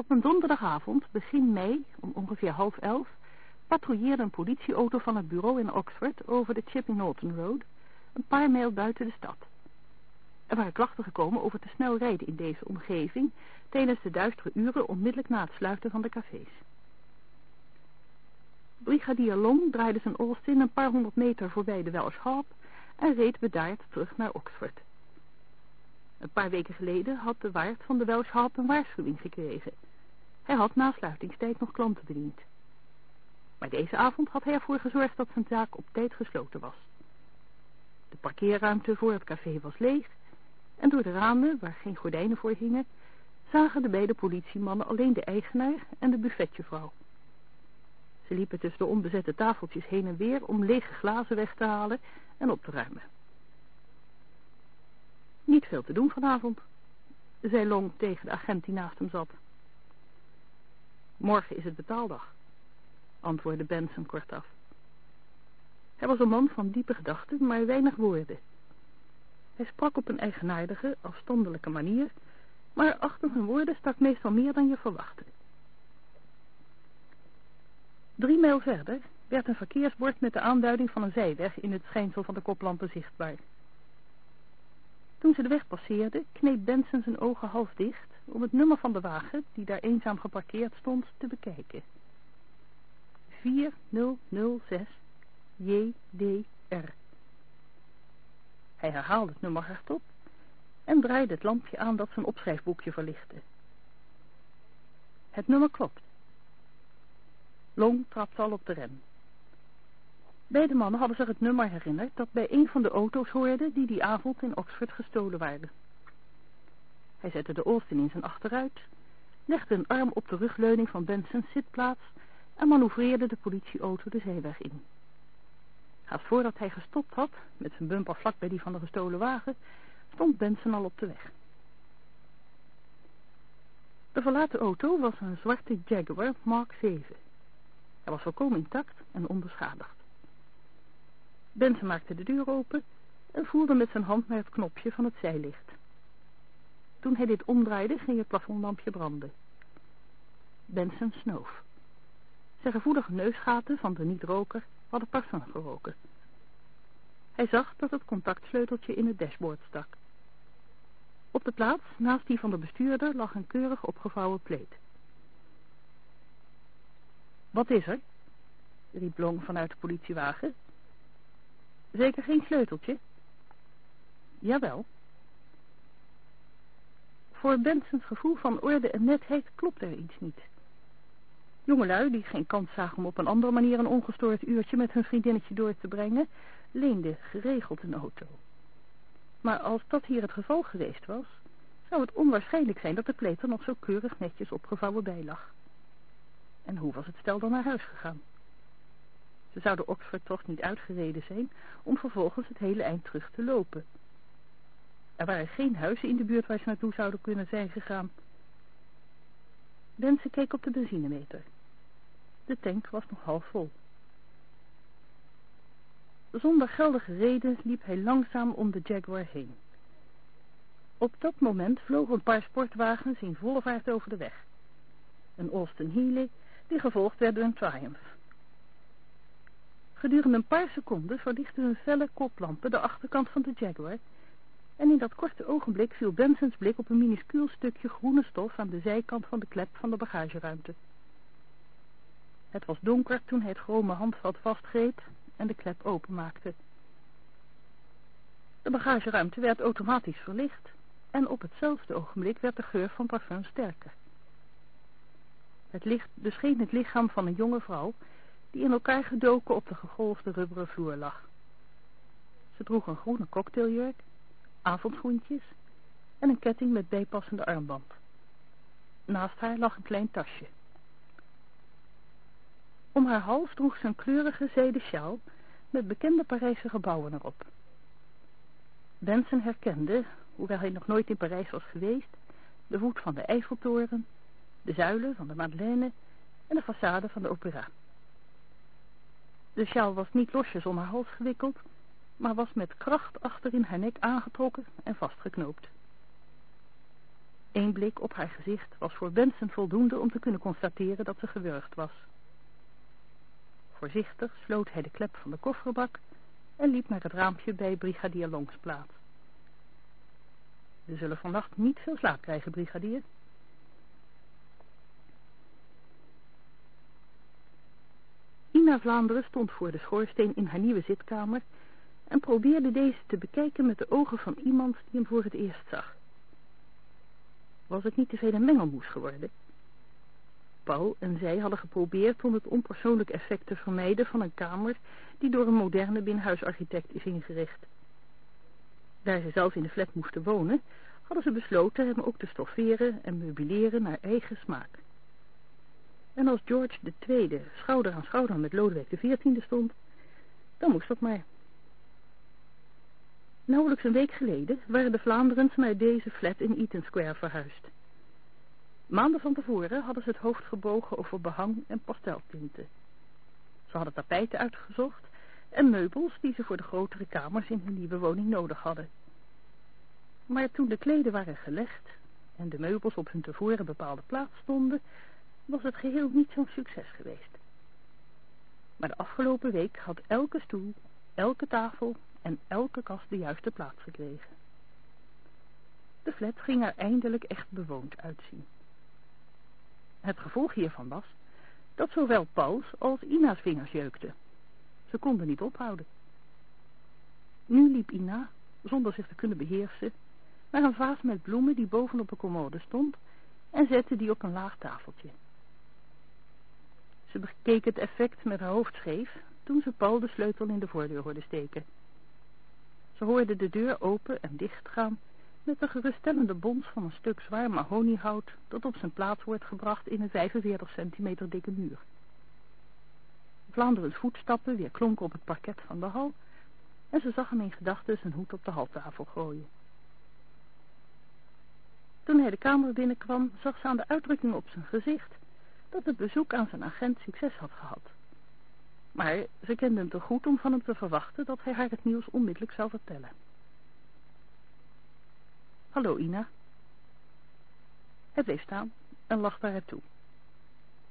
Op een donderdagavond, begin mei, om ongeveer half elf, patrouilleerde een politieauto van het bureau in Oxford over de Chipping Norton Road, een paar mijl buiten de stad. Er waren klachten gekomen over te snel rijden in deze omgeving tijdens de duistere uren onmiddellijk na het sluiten van de cafés. Brigadier Long draaide zijn Austin een paar honderd meter voorbij de Welsh Harp en reed bedaard terug naar Oxford. Een paar weken geleden had de waard van de Welsh Harp een waarschuwing gekregen. Hij had na sluitingstijd nog klanten bediend. Maar deze avond had hij ervoor gezorgd dat zijn zaak op tijd gesloten was. De parkeerruimte voor het café was leeg en door de ramen, waar geen gordijnen voor hingen, zagen de beide politiemannen alleen de eigenaar en de buffetjevrouw. Ze liepen tussen de onbezette tafeltjes heen en weer om lege glazen weg te halen en op te ruimen. Niet veel te doen vanavond, zei Long tegen de agent die naast hem zat. Morgen is het betaaldag, antwoordde Benson kortaf. Hij was een man van diepe gedachten, maar weinig woorden. Hij sprak op een eigenaardige, afstandelijke manier, maar achter zijn woorden stak meestal meer dan je verwachtte. Drie mijl verder werd een verkeersbord met de aanduiding van een zijweg in het schijnsel van de koplampen zichtbaar. Toen ze de weg passeerden, kneep Benson zijn ogen half dicht om het nummer van de wagen, die daar eenzaam geparkeerd stond, te bekijken. 4006 JDR. Hij herhaalde het nummer hardop en draaide het lampje aan dat zijn opschrijfboekje verlichtte. Het nummer klopt. Long trapte al op de rem. Beide mannen hadden zich het nummer herinnerd dat bij een van de auto's hoorde die die avond in Oxford gestolen waren. Hij zette de Austin in zijn achteruit, legde een arm op de rugleuning van Benson's zitplaats en manoeuvreerde de politieauto de zeeweg in. Haast voordat hij gestopt had, met zijn bumper vlak bij die van de gestolen wagen, stond Benson al op de weg. De verlaten auto was een zwarte Jaguar Mark 7. Hij was volkomen intact en onbeschadigd. Benson maakte de deur open en voelde met zijn hand naar het knopje van het zijlicht. Toen hij dit omdraaide, ging het plafondlampje branden. Benson snoof. Zijn gevoelige neusgaten van de niet-roker hadden parfum geroken. Hij zag dat het contactsleuteltje in het dashboard stak. Op de plaats, naast die van de bestuurder, lag een keurig opgevouwen pleed. Wat is er? riep Long vanuit de politiewagen. Zeker geen sleuteltje? Jawel. Voor Bensons gevoel van orde en netheid klopt er iets niet. Jongelui, die geen kans zagen om op een andere manier een ongestoord uurtje met hun vriendinnetje door te brengen, leenden geregeld een auto. Maar als dat hier het geval geweest was, zou het onwaarschijnlijk zijn dat de kleed er nog zo keurig netjes opgevouwen bij lag. En hoe was het stel dan naar huis gegaan? Ze zouden Oxford toch niet uitgereden zijn om vervolgens het hele eind terug te lopen. Er waren geen huizen in de buurt waar ze naartoe zouden kunnen zijn gegaan. Benson keek op de benzinemeter. De tank was nog half vol. Zonder geldige reden liep hij langzaam om de Jaguar heen. Op dat moment vlogen een paar sportwagens in volle vaart over de weg. Een Austin Healey, die gevolgd werd door een Triumph. Gedurende een paar seconden verlichtten hun felle koplampen de achterkant van de Jaguar en in dat korte ogenblik viel Bensons blik op een minuscuul stukje groene stof aan de zijkant van de klep van de bagageruimte. Het was donker toen hij het chrome handvat vastgreep en de klep openmaakte. De bagageruimte werd automatisch verlicht en op hetzelfde ogenblik werd de geur van parfum sterker. Het licht bescheen het lichaam van een jonge vrouw die in elkaar gedoken op de gegolfde rubberen vloer lag. Ze droeg een groene cocktailjurk avondschoentjes en een ketting met bijpassende armband. Naast haar lag een klein tasje. Om haar hals droeg ze een kleurige zijden sjaal met bekende Parijse gebouwen erop. Benson herkende, hoewel hij nog nooit in Parijs was geweest, de voet van de Eiffeltoren, de zuilen van de Madeleine en de façade van de opera. De sjaal was niet losjes om haar hals gewikkeld, maar was met kracht achter in haar nek aangetrokken en vastgeknoopt. Eén blik op haar gezicht was voor Benson voldoende om te kunnen constateren dat ze gewurgd was. Voorzichtig sloot hij de klep van de kofferbak en liep naar het raampje bij brigadier Longs plaats. We zullen vannacht niet veel slaap krijgen, brigadier. Ina Vlaanderen stond voor de schoorsteen in haar nieuwe zitkamer en probeerde deze te bekijken met de ogen van iemand die hem voor het eerst zag. Was het niet te veel een mengelmoes geworden? Paul en zij hadden geprobeerd om het onpersoonlijk effect te vermijden van een kamer die door een moderne binnenhuisarchitect is ingericht. Daar ze zelf in de flat moesten wonen, hadden ze besloten hem ook te stofferen en meubileren naar eigen smaak. En als George Tweede schouder aan schouder met Lodewijk de Veertiende stond, dan moest dat maar. Nauwelijks een week geleden waren de Vlaanderens naar deze flat in Eaton Square verhuisd. Maanden van tevoren hadden ze het hoofd gebogen over behang en pasteltinten. Ze hadden tapijten uitgezocht en meubels die ze voor de grotere kamers in hun nieuwe woning nodig hadden. Maar toen de kleden waren gelegd en de meubels op hun tevoren bepaalde plaats stonden, was het geheel niet zo'n succes geweest. Maar de afgelopen week had elke stoel, elke tafel en elke kast de juiste plaats gekregen. De flat ging er eindelijk echt bewoond uitzien. Het gevolg hiervan was dat zowel Pauls als Ina's vingers jeukten. Ze konden niet ophouden. Nu liep Ina, zonder zich te kunnen beheersen, naar een vaas met bloemen die bovenop de commode stond en zette die op een laag tafeltje. Ze bekeek het effect met haar hoofd scheef toen ze Paul de sleutel in de voordeur hoorde steken. Ze hoorde de deur open en dicht gaan met de geruststellende bons van een stuk zwaar mahoniehout dat op zijn plaats wordt gebracht in een 45 centimeter dikke muur. Vlaanderens voetstappen weer klonken op het parket van de hal en ze zag hem in gedachten zijn hoed op de haltafel gooien. Toen hij de kamer binnenkwam, zag ze aan de uitdrukking op zijn gezicht dat het bezoek aan zijn agent succes had gehad. Maar ze kende hem te goed om van hem te verwachten dat hij haar het nieuws onmiddellijk zou vertellen. Hallo Ina. Hij bleef staan en lachte haar toe.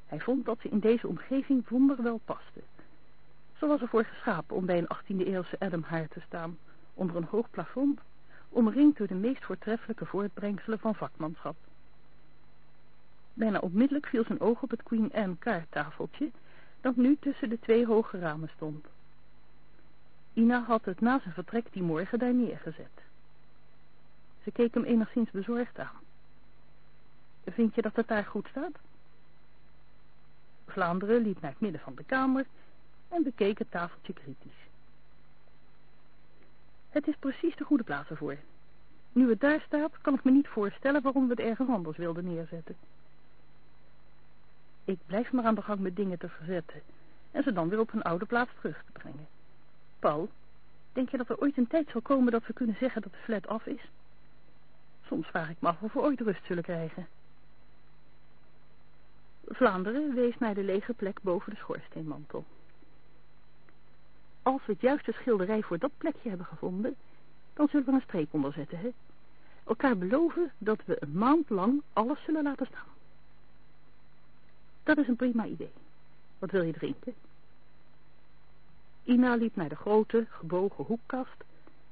Hij vond dat ze in deze omgeving wonderwel paste. Zo was ervoor geschapen om bij een 18e-eeuwse Adam te staan, onder een hoog plafond, omringd door de meest voortreffelijke voortbrengselen van vakmanschap. Bijna onmiddellijk viel zijn oog op het Queen Anne kaarttafeltje, dat nu tussen de twee hoge ramen stond. Ina had het na zijn vertrek die morgen daar neergezet. Ze keek hem enigszins bezorgd aan. Vind je dat het daar goed staat? Vlaanderen liep naar het midden van de kamer en bekeek het tafeltje kritisch. Het is precies de goede plaats ervoor. Nu het daar staat, kan ik me niet voorstellen waarom we het ergens anders wilden neerzetten. Ik blijf maar aan de gang met dingen te verzetten en ze dan weer op hun oude plaats terug te brengen. Paul, denk je dat er ooit een tijd zal komen dat we kunnen zeggen dat de flat af is? Soms vraag ik me af of we ooit rust zullen krijgen. Vlaanderen wees naar de lege plek boven de schoorsteenmantel. Als we het juiste schilderij voor dat plekje hebben gevonden, dan zullen we een streep onder zetten, hè? Elkaar beloven dat we een maand lang alles zullen laten staan. Dat is een prima idee. Wat wil je drinken? Ina liep naar de grote, gebogen hoekkast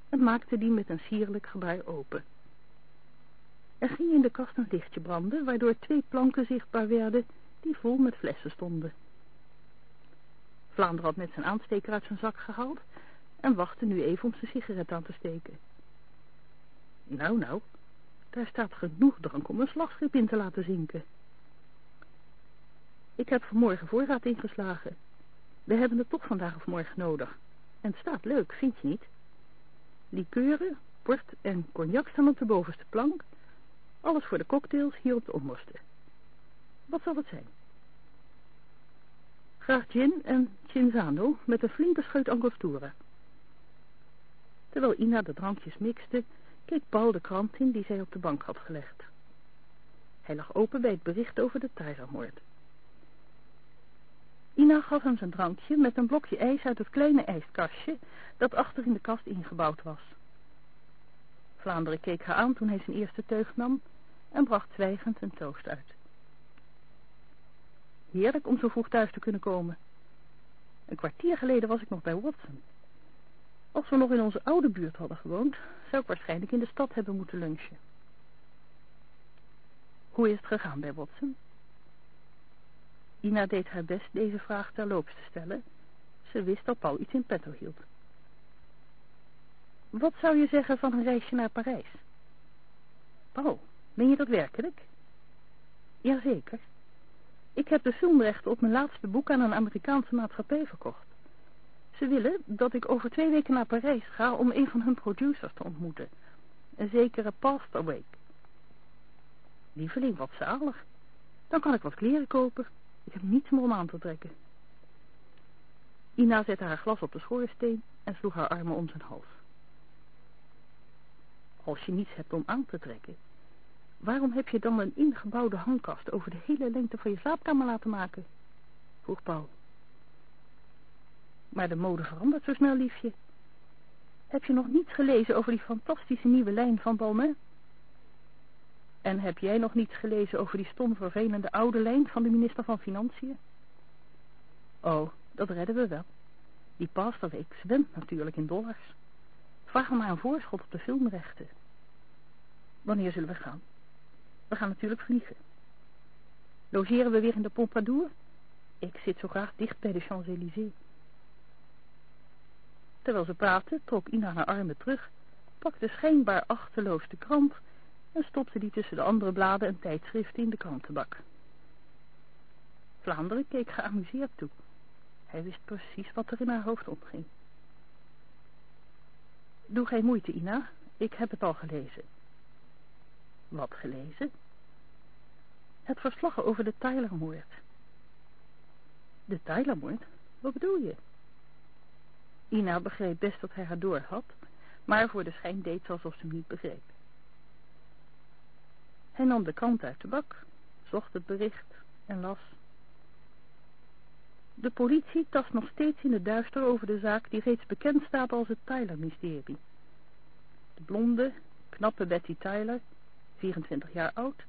en maakte die met een sierlijk gebaar open. Er ging in de kast een lichtje branden, waardoor twee planken zichtbaar werden die vol met flessen stonden. Vlaanderen had net zijn aansteker uit zijn zak gehaald en wachtte nu even om zijn sigaret aan te steken. Nou, nou, daar staat genoeg drank om een slagschip in te laten zinken. Ik heb vanmorgen voorraad ingeslagen. We hebben het toch vandaag of morgen nodig. En staat leuk, vind je niet? Likeuren, port en cognac staan op de bovenste plank. Alles voor de cocktails hier op de onderste. Wat zal het zijn? Graag gin en cinzano met een flinke scheut angostura. Terwijl Ina de drankjes mixte, keek Paul de krant in die zij op de bank had gelegd. Hij lag open bij het bericht over de Tyra-moord. Ina gaf hem zijn drankje met een blokje ijs uit het kleine ijskastje dat achter in de kast ingebouwd was. Vlaanderen keek haar aan toen hij zijn eerste teug nam en bracht zwijgend een toast uit. Heerlijk om zo vroeg thuis te kunnen komen. Een kwartier geleden was ik nog bij Watson. Als we nog in onze oude buurt hadden gewoond, zou ik waarschijnlijk in de stad hebben moeten lunchen. Hoe is het gegaan bij Watson? Ina deed haar best deze vraag terloops te stellen. Ze wist dat Paul iets in petto hield. Wat zou je zeggen van een reisje naar Parijs? Paul, meen je dat werkelijk? Jazeker. Ik heb de filmrechten op mijn laatste boek aan een Amerikaanse maatschappij verkocht. Ze willen dat ik over twee weken naar Parijs ga om een van hun producers te ontmoeten. Een zekere Pasterwake. Lieveling, wat zalig. Dan kan ik wat kleren kopen. Ik heb niets meer om aan te trekken. Ina zette haar glas op de schoorsteen en sloeg haar armen om zijn hals. Als je niets hebt om aan te trekken, waarom heb je dan een ingebouwde hangkast over de hele lengte van je slaapkamer laten maken? vroeg Paul. Maar de mode verandert zo snel, liefje. Heb je nog niets gelezen over die fantastische nieuwe lijn van Balmain? En heb jij nog niets gelezen over die stom vervelende oude lijn van de minister van Financiën? Oh, dat redden we wel. Die Pasterweek zwemt natuurlijk in dollars. Vraag hem maar een voorschot op de filmrechten. Wanneer zullen we gaan? We gaan natuurlijk vliegen. Logeren we weer in de Pompadour? Ik zit zo graag dicht bij de Champs-Élysées. Terwijl ze praten, trok Ina haar armen terug, pakte schijnbaar achteloos de krant en stopte die tussen de andere bladen en tijdschriften in de krantenbak. Vlaanderen keek geamuseerd toe. Hij wist precies wat er in haar hoofd omging. Doe geen moeite, Ina. Ik heb het al gelezen. Wat gelezen? Het verslag over de Tylermoord. De Tylermoord? Wat bedoel je? Ina begreep best dat hij haar door had, maar voor de schijn deed ze alsof ze hem niet begreep. Hij nam de krant uit de bak, zocht het bericht en las. De politie tast nog steeds in het duister over de zaak die reeds bekend staat als het Tyler-mysterie. De blonde, knappe Betty Tyler, 24 jaar oud,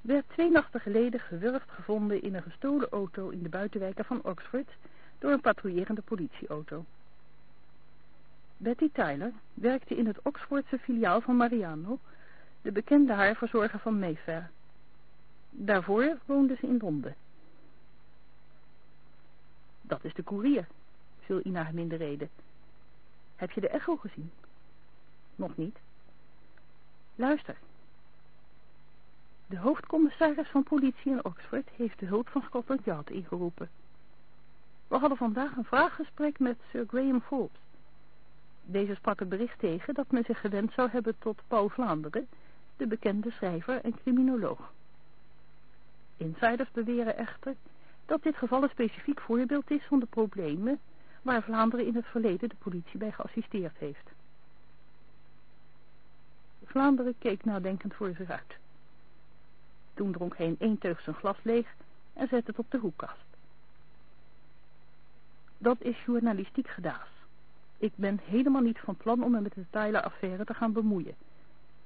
werd twee nachten geleden gewurgd gevonden in een gestolen auto in de buitenwijken van Oxford door een patrouillerende politieauto. Betty Tyler werkte in het Oxfordse filiaal van Mariano, de bekende haarverzorger van Mayfair. Daarvoor woonde ze in Londen. Dat is de koerier, viel Ina hem in de reden. Heb je de echo gezien? Nog niet. Luister. De hoofdcommissaris van politie in Oxford heeft de hulp van Scotland Yard ingeroepen. We hadden vandaag een vraaggesprek met Sir Graham Forbes. Deze sprak het bericht tegen dat men zich gewend zou hebben tot Paul Vlaanderen, de bekende schrijver en criminoloog. Insiders beweren echter dat dit geval een specifiek voorbeeld is van de problemen waar Vlaanderen in het verleden de politie bij geassisteerd heeft. Vlaanderen keek nadenkend voor zich uit. Toen dronk hij in één teug zijn glas leeg en zette het op de hoekkast. Dat is journalistiek gedaas. Ik ben helemaal niet van plan om me met de Tyler-affaire te gaan bemoeien.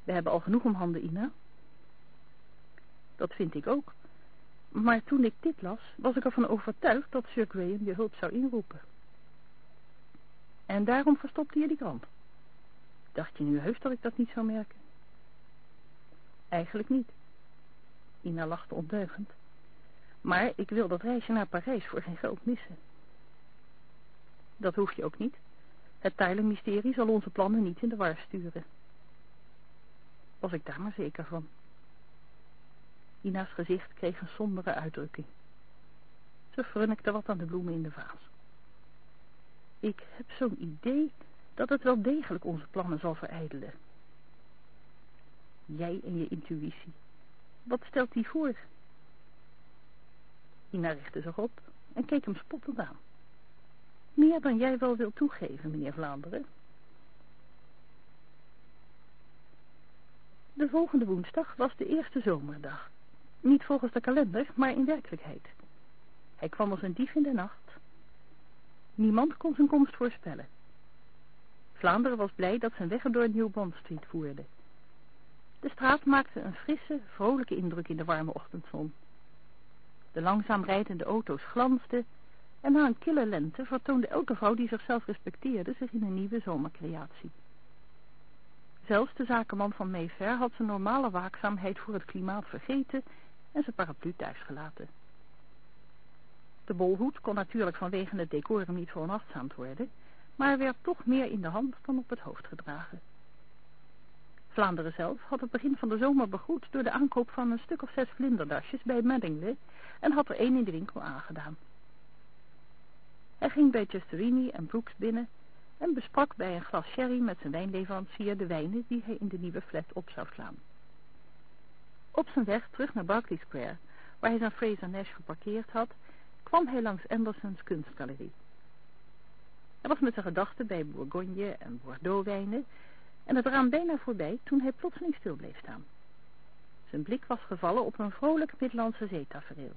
We hebben al genoeg om handen, Ina. Dat vind ik ook. Maar toen ik dit las, was ik ervan overtuigd dat Sir Graham je hulp zou inroepen. En daarom verstopte je die krant. Dacht je nu heus dat ik dat niet zou merken? Eigenlijk niet. Ina lachte ondeugend. Maar ik wil dat reisje naar Parijs voor geen geld missen. Dat hoef je ook niet. Het Tyler-mysterie zal onze plannen niet in de war sturen. Was ik daar maar zeker van. Ina's gezicht kreeg een sombere uitdrukking. Ze frunnikte wat aan de bloemen in de vaas. Ik heb zo'n idee dat het wel degelijk onze plannen zal verijdelen. Jij en je intuïtie. Wat stelt die voor? Ina richtte zich op en keek hem spottend aan. Meer dan jij wel wilt toegeven, meneer Vlaanderen. De volgende woensdag was de eerste zomerdag. Niet volgens de kalender, maar in werkelijkheid. Hij kwam als een dief in de nacht. Niemand kon zijn komst voorspellen. Vlaanderen was blij dat zijn weg door New Bond Street voerde. De straat maakte een frisse, vrolijke indruk in de warme ochtendzon. De langzaam rijdende auto's glansden en na een kille lente vertoonde elke vrouw die zichzelf respecteerde zich in een nieuwe zomercreatie. Zelfs de zakenman van Mayfair had zijn normale waakzaamheid voor het klimaat vergeten en zijn paraplu thuisgelaten. De bolhoed kon natuurlijk vanwege het decorum niet veronachtzaamd worden, maar werd toch meer in de hand dan op het hoofd gedragen. Vlaanderen zelf had het begin van de zomer begroet door de aankoop van een stuk of zes vlinderdasjes bij Maddingley en had er één in de winkel aangedaan. Hij ging bij Chesterini en Brooks binnen en besprak bij een glas sherry met zijn wijnleverancier de wijnen die hij in de nieuwe flat op zou slaan. Op zijn weg terug naar Berkeley Square, waar hij zijn Fraser Nash geparkeerd had, kwam hij langs Andersons kunstgalerie. Hij was met zijn gedachten bij Bourgogne en Bordeaux wijnen en het raam bijna voorbij toen hij plotseling stil bleef staan. Zijn blik was gevallen op een vrolijk Middellandse zeetafereel.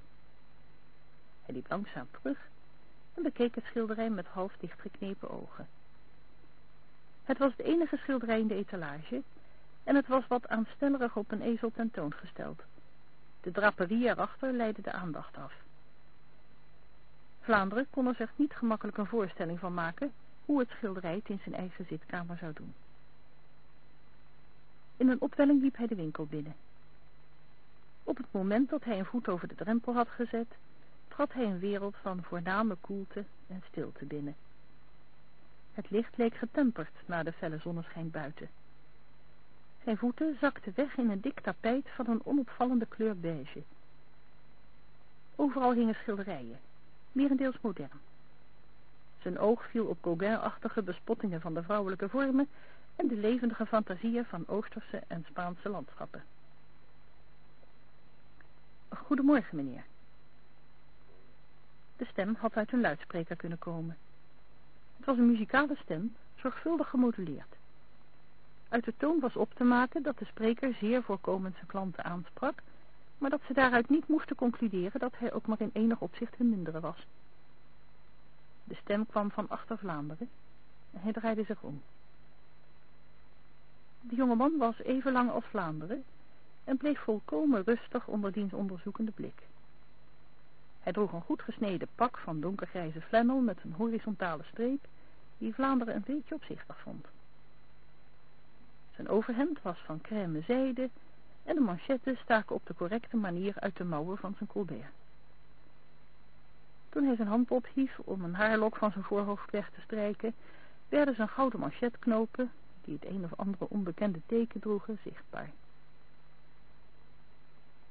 Hij liep langzaam terug en bekeek het schilderij met half dichtgeknepen ogen. Het was de enige schilderij in de etalage en het was wat aanstellerig op een ezel tentoongesteld. De draperie erachter leidde de aandacht af. Vlaanderen kon er zich niet gemakkelijk een voorstelling van maken hoe het schilderij in zijn eigen zitkamer zou doen. In een opwelling liep hij de winkel binnen. Op het moment dat hij een voet over de drempel had gezet, trad hij een wereld van voorname koelte en stilte binnen. Het licht leek getemperd na de felle zonneschijn buiten. Zijn voeten zakten weg in een dik tapijt van een onopvallende kleur beige. Overal hingen schilderijen, merendeels modern. Zijn oog viel op Gauguin-achtige bespottingen van de vrouwelijke vormen en de levendige fantasieën van Oosterse en Spaanse landschappen. Goedemorgen, meneer. De stem had uit een luidspreker kunnen komen. Was een muzikale stem, zorgvuldig gemoduleerd. Uit de toon was op te maken dat de spreker zeer voorkomend zijn klanten aansprak, maar dat ze daaruit niet moesten concluderen dat hij ook maar in enig opzicht hun mindere was. De stem kwam van achter Vlaanderen en hij draaide zich om. De jongeman was even lang als Vlaanderen en bleef volkomen rustig onder diens onderzoekende blik. Hij droeg een goed gesneden pak van donkergrijze flannel met een horizontale streep, die Vlaanderen een beetje opzichtig vond. Zijn overhemd was van crème zijde en de manchetten staken op de correcte manier uit de mouwen van zijn colbert. Toen hij zijn hand ophief om een haarlok van zijn voorhoofd weg te strijken, werden zijn gouden manchetknopen, die het een of andere onbekende teken droegen, zichtbaar.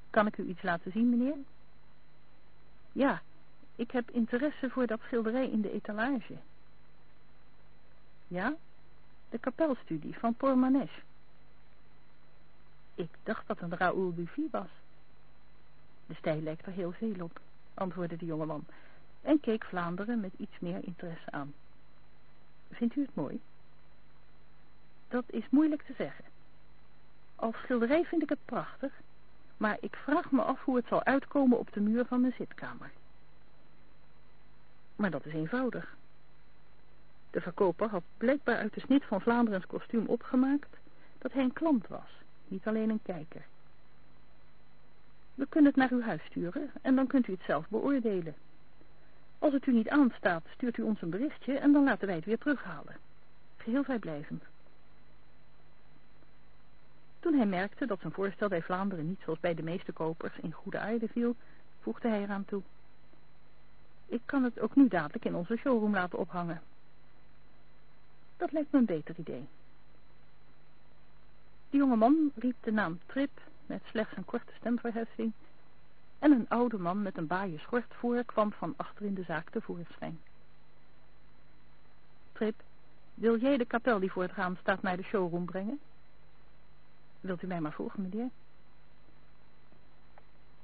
Kan ik u iets laten zien, meneer? Ja, ik heb interesse voor dat schilderij in de etalage. Ja, de kapelstudie van Pormanesh. Ik dacht dat een Raoul Dufy was. De stijl lijkt er heel veel op, antwoordde de jongeman en keek Vlaanderen met iets meer interesse aan. Vindt u het mooi? Dat is moeilijk te zeggen. Als schilderij vind ik het prachtig, maar ik vraag me af hoe het zal uitkomen op de muur van mijn zitkamer. Maar dat is eenvoudig. De verkoper had blijkbaar uit de snit van Vlaanderens kostuum opgemaakt dat hij een klant was, niet alleen een kijker. We kunnen het naar uw huis sturen en dan kunt u het zelf beoordelen. Als het u niet aanstaat, stuurt u ons een berichtje en dan laten wij het weer terughalen. Geheel vrijblijvend. Toen hij merkte dat zijn voorstel bij Vlaanderen niet zoals bij de meeste kopers in goede aarde viel, voegde hij eraan toe. Ik kan het ook nu dadelijk in onze showroom laten ophangen. Dat lijkt me een beter idee. De jonge man riep de naam Trip met slechts een korte stemverheffing en een oude man met een baaie schort voor kwam van achter in de zaak tevoorschijn. Trip, wil jij de kapel die voor het raam staat naar de showroom brengen? Wilt u mij maar volgen, meneer?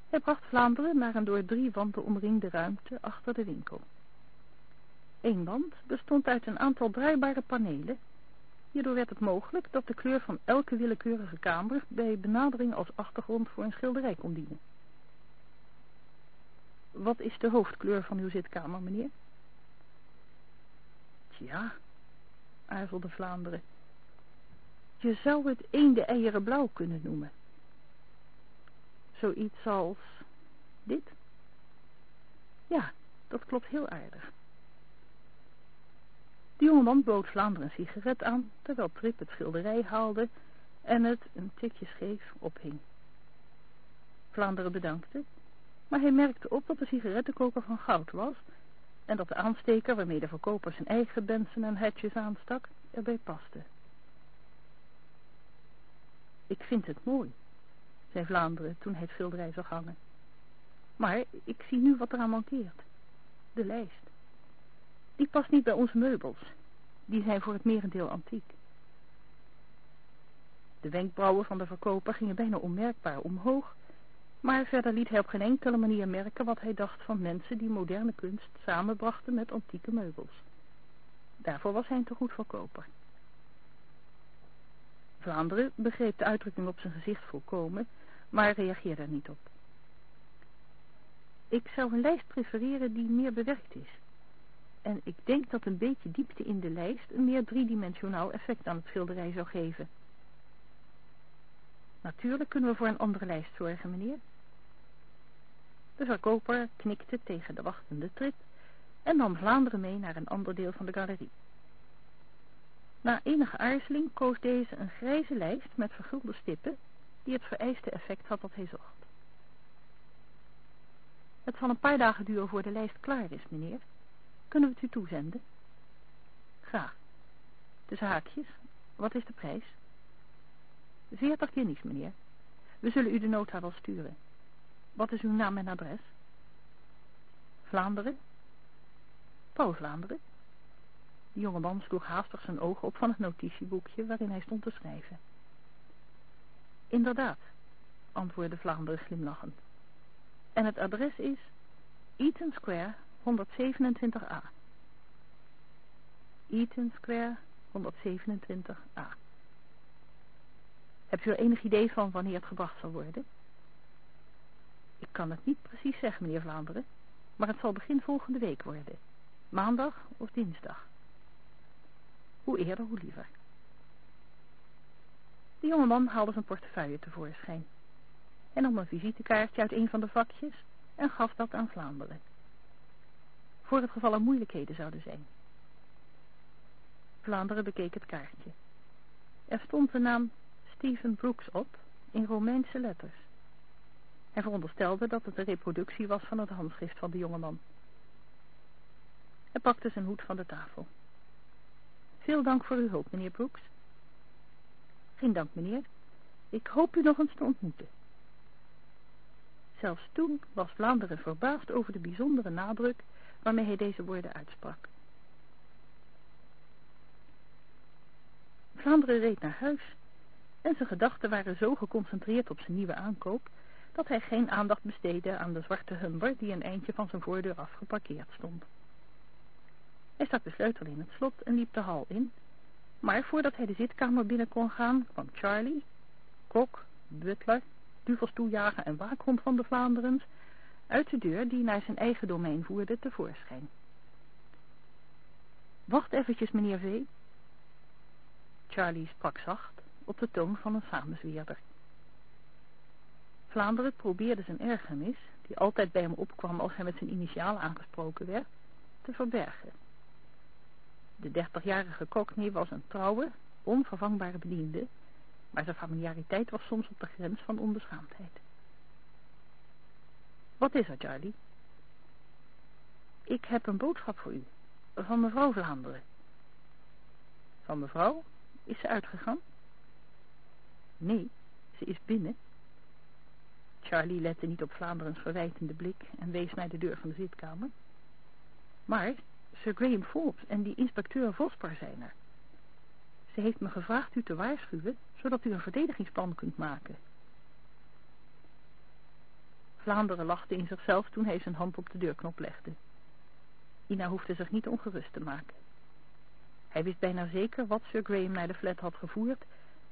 Hij bracht Vlaanderen naar een door drie wanden omringde ruimte achter de winkel. Eén wand bestond uit een aantal draaibare panelen. Hierdoor werd het mogelijk dat de kleur van elke willekeurige kamer bij benadering als achtergrond voor een schilderij kon dienen. Wat is de hoofdkleur van uw zitkamer, meneer? Tja, aarzelde Vlaanderen. Je zou het eende eieren blauw kunnen noemen. Zoiets als dit? Ja, dat klopt heel aardig. De jongeman bood Vlaanderen een sigaret aan, terwijl Trip het schilderij haalde en het een tikje scheef ophing. Vlaanderen bedankte, maar hij merkte op dat de sigarettenkoker van goud was en dat de aansteker waarmee de verkoper zijn eigen bensen en hetjes aanstak erbij paste. Ik vind het mooi, zei Vlaanderen toen hij het schilderij zag hangen. Maar ik zie nu wat eraan mankeert. De lijst. Die past niet bij onze meubels. Die zijn voor het merendeel antiek. De wenkbrauwen van de verkoper gingen bijna onmerkbaar omhoog, maar verder liet hij op geen enkele manier merken wat hij dacht van mensen die moderne kunst samenbrachten met antieke meubels. Daarvoor was hij een te goed verkoper. Vlaanderen begreep de uitdrukking op zijn gezicht volkomen, maar reageerde er niet op. Ik zou een lijst prefereren die meer bewerkt is. En ik denk dat een beetje diepte in de lijst een meer driedimensionaal effect aan het schilderij zou geven. Natuurlijk kunnen we voor een andere lijst zorgen, meneer. De verkoper knikte tegen de wachtende trip en nam Vlaanderen mee naar een ander deel van de galerie. Na enige aarzeling koos deze een grijze lijst met vergulde stippen die het vereiste effect had dat hij zocht. Het zal een paar dagen duren voor de lijst klaar is, meneer. Kunnen we het u toezenden? Graag. Tussen haakjes, wat is de prijs? Veertig guineas, meneer. We zullen u de nota wel sturen. Wat is uw naam en adres? Vlaanderen? Paul Vlaanderen? De jonge man sloeg haastig zijn ogen op van het notitieboekje waarin hij stond te schrijven. Inderdaad, antwoordde Vlaanderen glimlachend. En het adres is Eaton Square 127a. Eaton Square 127a. Hebt u er enig idee van wanneer het gebracht zal worden? Ik kan het niet precies zeggen, meneer Vlaanderen, maar het zal begin volgende week worden. Maandag of dinsdag. Hoe eerder, hoe liever. De jongeman haalde zijn portefeuille tevoorschijn. En nam een visitekaartje uit een van de vakjes en gaf dat aan Vlaanderen. Voor het geval er moeilijkheden zouden zijn. Vlaanderen bekeek het kaartje. Er stond de naam Stephen Brooks op in Romeinse letters. Hij veronderstelde dat het een reproductie was van het handschrift van de jongeman. Hij pakte zijn hoed van de tafel. Veel dank voor uw hulp, meneer Brooks. Geen dank, meneer. Ik hoop u nog eens te ontmoeten. Zelfs toen was Vlaanderen verbaasd over de bijzondere nadruk waarmee hij deze woorden uitsprak. Vlaanderen reed naar huis en zijn gedachten waren zo geconcentreerd op zijn nieuwe aankoop dat hij geen aandacht besteedde aan de zwarte humber die een eindje van zijn voordeur af geparkeerd stond. Hij stak de sleutel in het slot en liep de hal in, maar voordat hij de zitkamer binnen kon gaan, kwam Charlie, kok, butler, duvelstoejager en waakhond van de Vlaanderens uit de deur die naar zijn eigen domein voerde tevoorschijn. Wacht eventjes, meneer V. Charlie sprak zacht, op de toon van een samenzweerder. Vlaanderen probeerde zijn ergernis, die altijd bij hem opkwam als hij met zijn initiaal aangesproken werd, te verbergen. De dertigjarige Cockney was een trouwe, onvervangbare bediende, maar zijn familiariteit was soms op de grens van onbeschaamdheid. Wat is er, Charlie? Ik heb een boodschap voor u, van mevrouw Vlaanderen. Van mevrouw? Is ze uitgegaan? Nee, ze is binnen. Charlie lette niet op Vlaanderens verwijtende blik en wees naar de deur van de zitkamer. Maar Sir Graham Forbes en die inspecteur Vosper zijn er. Ze heeft me gevraagd u te waarschuwen, zodat u een verdedigingsplan kunt maken. Vlaanderen lachte in zichzelf toen hij zijn hand op de deurknop legde. Ina hoefde zich niet ongerust te maken. Hij wist bijna zeker wat Sir Graham naar de flat had gevoerd,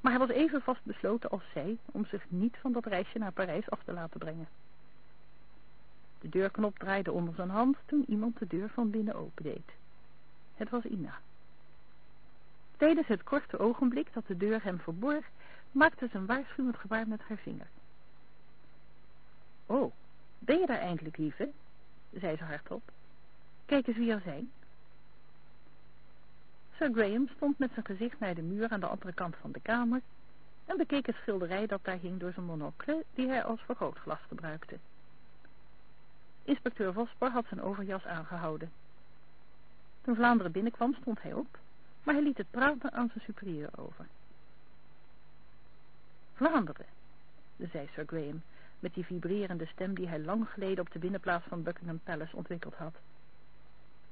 maar hij was even vastbesloten als zij om zich niet van dat reisje naar Parijs af te laten brengen. De deurknop draaide onder zijn hand toen iemand de deur van binnen opendeed. Het was Ina. Tijdens het korte ogenblik dat de deur hem verborg, maakte ze een waarschuwend gebaar met haar vinger. Oh, ben je daar eindelijk, lieve? zei ze hardop. Kijk eens wie er zijn. Sir Graham stond met zijn gezicht naar de muur aan de andere kant van de kamer en bekeek het schilderij dat daar hing door zijn monocle die hij als vergrootglas gebruikte. Inspecteur Vosper had zijn overjas aangehouden. Toen Vlaanderen binnenkwam stond hij op, maar hij liet het praten aan zijn superieur over. Vlaanderen, zei Sir Graham, met die vibrerende stem die hij lang geleden op de binnenplaats van Buckingham Palace ontwikkeld had.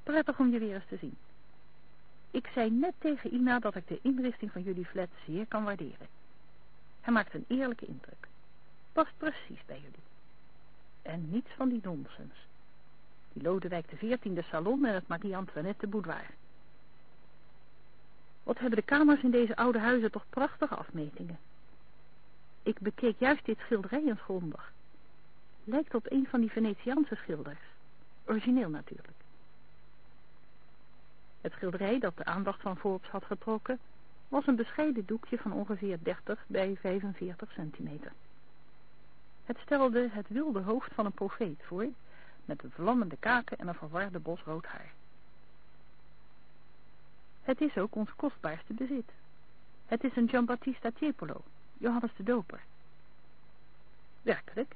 Prettig om je weer eens te zien. Ik zei net tegen Ina dat ik de inrichting van jullie flat zeer kan waarderen. Hij maakt een eerlijke indruk. Past precies bij jullie. En niets van die nonsens. Die Lodewijk de veertiende salon en het Marie-Antoinette boudoir. Wat hebben de kamers in deze oude huizen toch prachtige afmetingen. Ik bekeek juist dit schilderij eens grondig. Lijkt op een van die Venetiaanse schilders. Origineel natuurlijk. Het schilderij dat de aandacht van Forbes had getrokken, was een bescheiden doekje van ongeveer 30 bij 45 centimeter. Het stelde het wilde hoofd van een profeet voor, met een vlammende kaken en een verwarde bos rood haar. Het is ook ons kostbaarste bezit. Het is een Giambattista Tiepolo, Johannes de Doper. Werkelijk?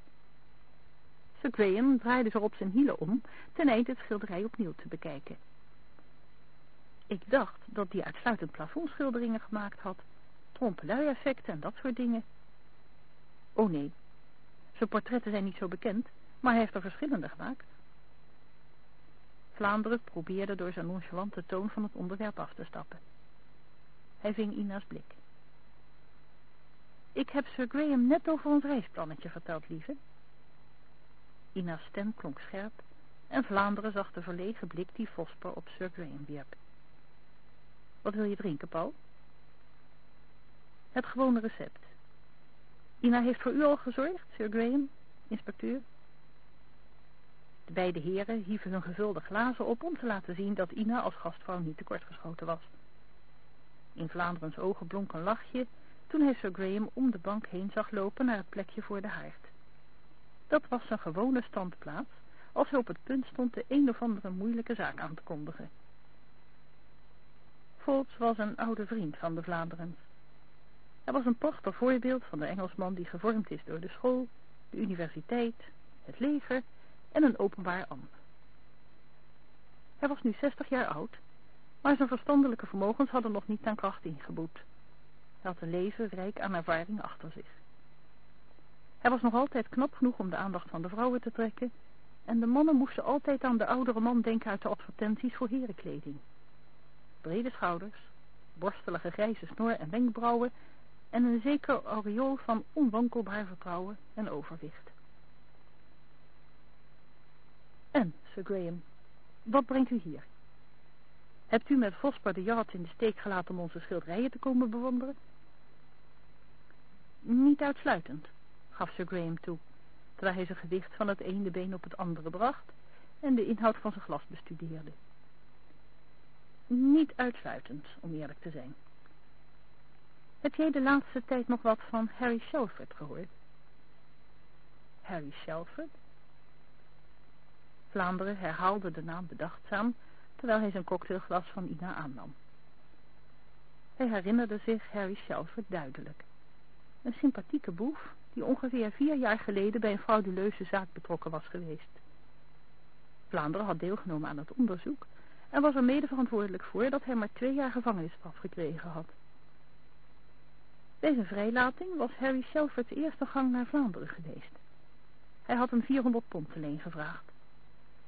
Sir Graham draaide zich op zijn hielen om, ten einde het schilderij opnieuw te bekijken. Ik dacht dat die uitsluitend plafondschilderingen gemaakt had, trompe-l'œil-effecten en dat soort dingen. Oh nee, zijn portretten zijn niet zo bekend, maar hij heeft er verschillende gemaakt. Vlaanderen probeerde door zijn nonchalante toon van het onderwerp af te stappen. Hij ving Ina's blik. Ik heb Sir Graham net over ons reisplannetje verteld, lieve. Ina's stem klonk scherp en Vlaanderen zag de verlegen blik die Vosper op Sir Graham wierp. Wat wil je drinken, Paul? Het gewone recept. Ina heeft voor u al gezorgd, Sir Graham, inspecteur. De beide heren hieven hun gevulde glazen op om te laten zien dat Ina als gastvrouw niet tekortgeschoten was. In Vlaanderens ogen blonk een lachje toen hij Sir Graham om de bank heen zag lopen naar het plekje voor de haard. Dat was zijn gewone standplaats, als hij op het punt stond de een of andere moeilijke zaak aan te kondigen. Volks was een oude vriend van de Vlaanderens. Hij was een prachtig voorbeeld van de Engelsman die gevormd is door de school, de universiteit, het leger en een openbaar ambt. Hij was nu 60 jaar oud, maar zijn verstandelijke vermogens hadden nog niet aan kracht ingeboet. Had een leven rijk aan ervaring achter zich. Hij was nog altijd knap genoeg om de aandacht van de vrouwen te trekken en de mannen moesten altijd aan de oudere man denken uit de advertenties voor herenkleding. Brede schouders, borstelige grijze snor en wenkbrauwen en een zeker aureool van onwankelbaar vertrouwen en overwicht. En, Sir Graham, wat brengt u hier? Hebt u met Vosper de Jart in de steek gelaten om onze schilderijen te komen bewonderen? Niet uitsluitend, gaf Sir Graham toe, terwijl hij zijn gewicht van het ene been op het andere bracht en de inhoud van zijn glas bestudeerde. Niet uitsluitend, om eerlijk te zijn. Heb jij de laatste tijd nog wat van Harry Shelford gehoord? Harry Shelford? Vlaanderen herhaalde de naam bedachtzaam, terwijl hij zijn cocktailglas van Ina aannam. Hij herinnerde zich Harry Shelford duidelijk. Een sympathieke boef die ongeveer vier jaar geleden bij een frauduleuze zaak betrokken was geweest. Vlaanderen had deelgenomen aan het onderzoek en was er mede verantwoordelijk voor dat hij maar twee jaar gevangenisstraf gekregen had. Deze vrijlating was Harry Shelford's eerste gang naar Vlaanderen geweest. Hij had hem 400 pond te leen gevraagd.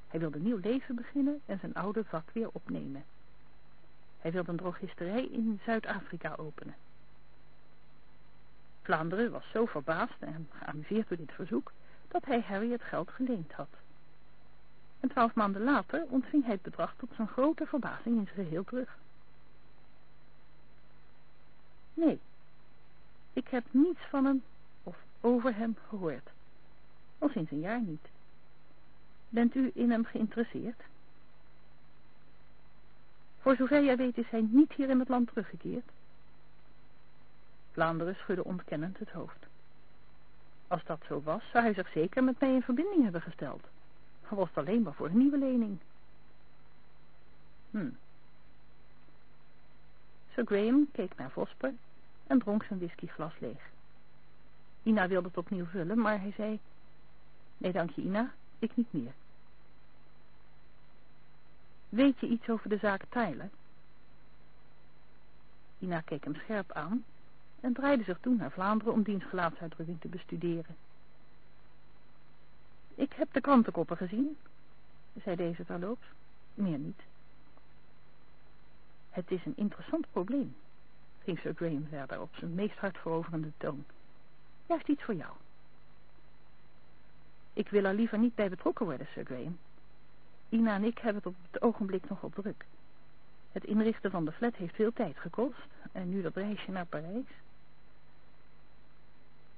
Hij wilde nieuw leven beginnen en zijn oude vak weer opnemen. Hij wilde een drogisterij in Zuid-Afrika openen. Vlaanderen was zo verbaasd en geamuseerd door dit verzoek, dat hij Harry het geld geleend had. En twaalf maanden later ontving hij het bedrag tot zijn grote verbazing in zijn geheel terug. Nee, ik heb niets van hem of over hem gehoord. Al sinds een jaar niet. Bent u in hem geïnteresseerd? Voor zover jij weet is hij niet hier in het land teruggekeerd. Vlaanderen schudde ontkennend het hoofd. Als dat zo was, zou hij zich zeker met mij in verbinding hebben gesteld. Al was het alleen maar voor een nieuwe lening. Hm. Sir Graham keek naar Vosper en dronk zijn whiskyglas leeg. Ina wilde het opnieuw vullen, maar hij zei... Nee, dank je, Ina. Ik niet meer. Weet je iets over de zaak Tyler? Ina keek hem scherp aan en draaide zich toen naar Vlaanderen om diens gelaatsuitdrukking te bestuderen. Ik heb de krantenkoppen gezien, zei deze terloops. Meer niet. Het is een interessant probleem, ging Sir Graham verder op zijn meest hartveroverende toon. Juist iets voor jou. Ik wil er liever niet bij betrokken worden, Sir Graham. Ina en ik hebben het op het ogenblik nog op druk. Het inrichten van de flat heeft veel tijd gekost. En nu dat reisje naar Parijs.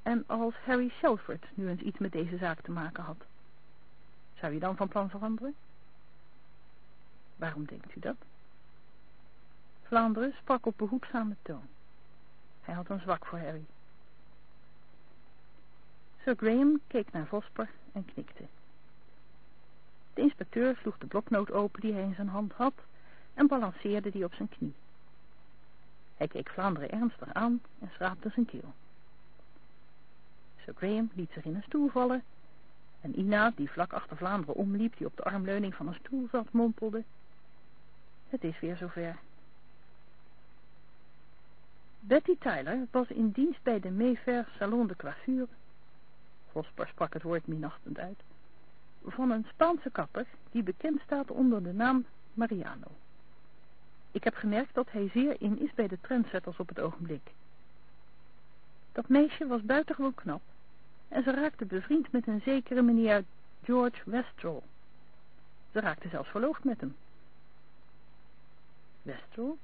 En als Harry Shelford nu eens iets met deze zaak te maken had. Zou je dan van plan veranderen? Waarom denkt u dat? Vlaanderen sprak op behoedzame toon. Hij had een zwak voor Harry. Sir Graham keek naar Vosper en knikte. De inspecteur sloeg de bloknoot open die hij in zijn hand had en balanceerde die op zijn knie. Hij keek Vlaanderen ernstig aan en schraapte zijn keel. Sir Graham liet zich in een stoel vallen en Ina, die vlak achter Vlaanderen omliep, die op de armleuning van een stoel zat, mompelde. Het is weer zover. Betty Tyler was in dienst bij de Mayfair Salon de Coiffure. Vosper sprak het woord minachtend uit. Van een Spaanse kapper die bekend staat onder de naam Mariano. Ik heb gemerkt dat hij zeer in is bij de trendsetters op het ogenblik. Dat meisje was buitengewoon knap en ze raakte bevriend met een zekere meneer George Westrel. Ze raakte zelfs verloofd met hem. Westrel?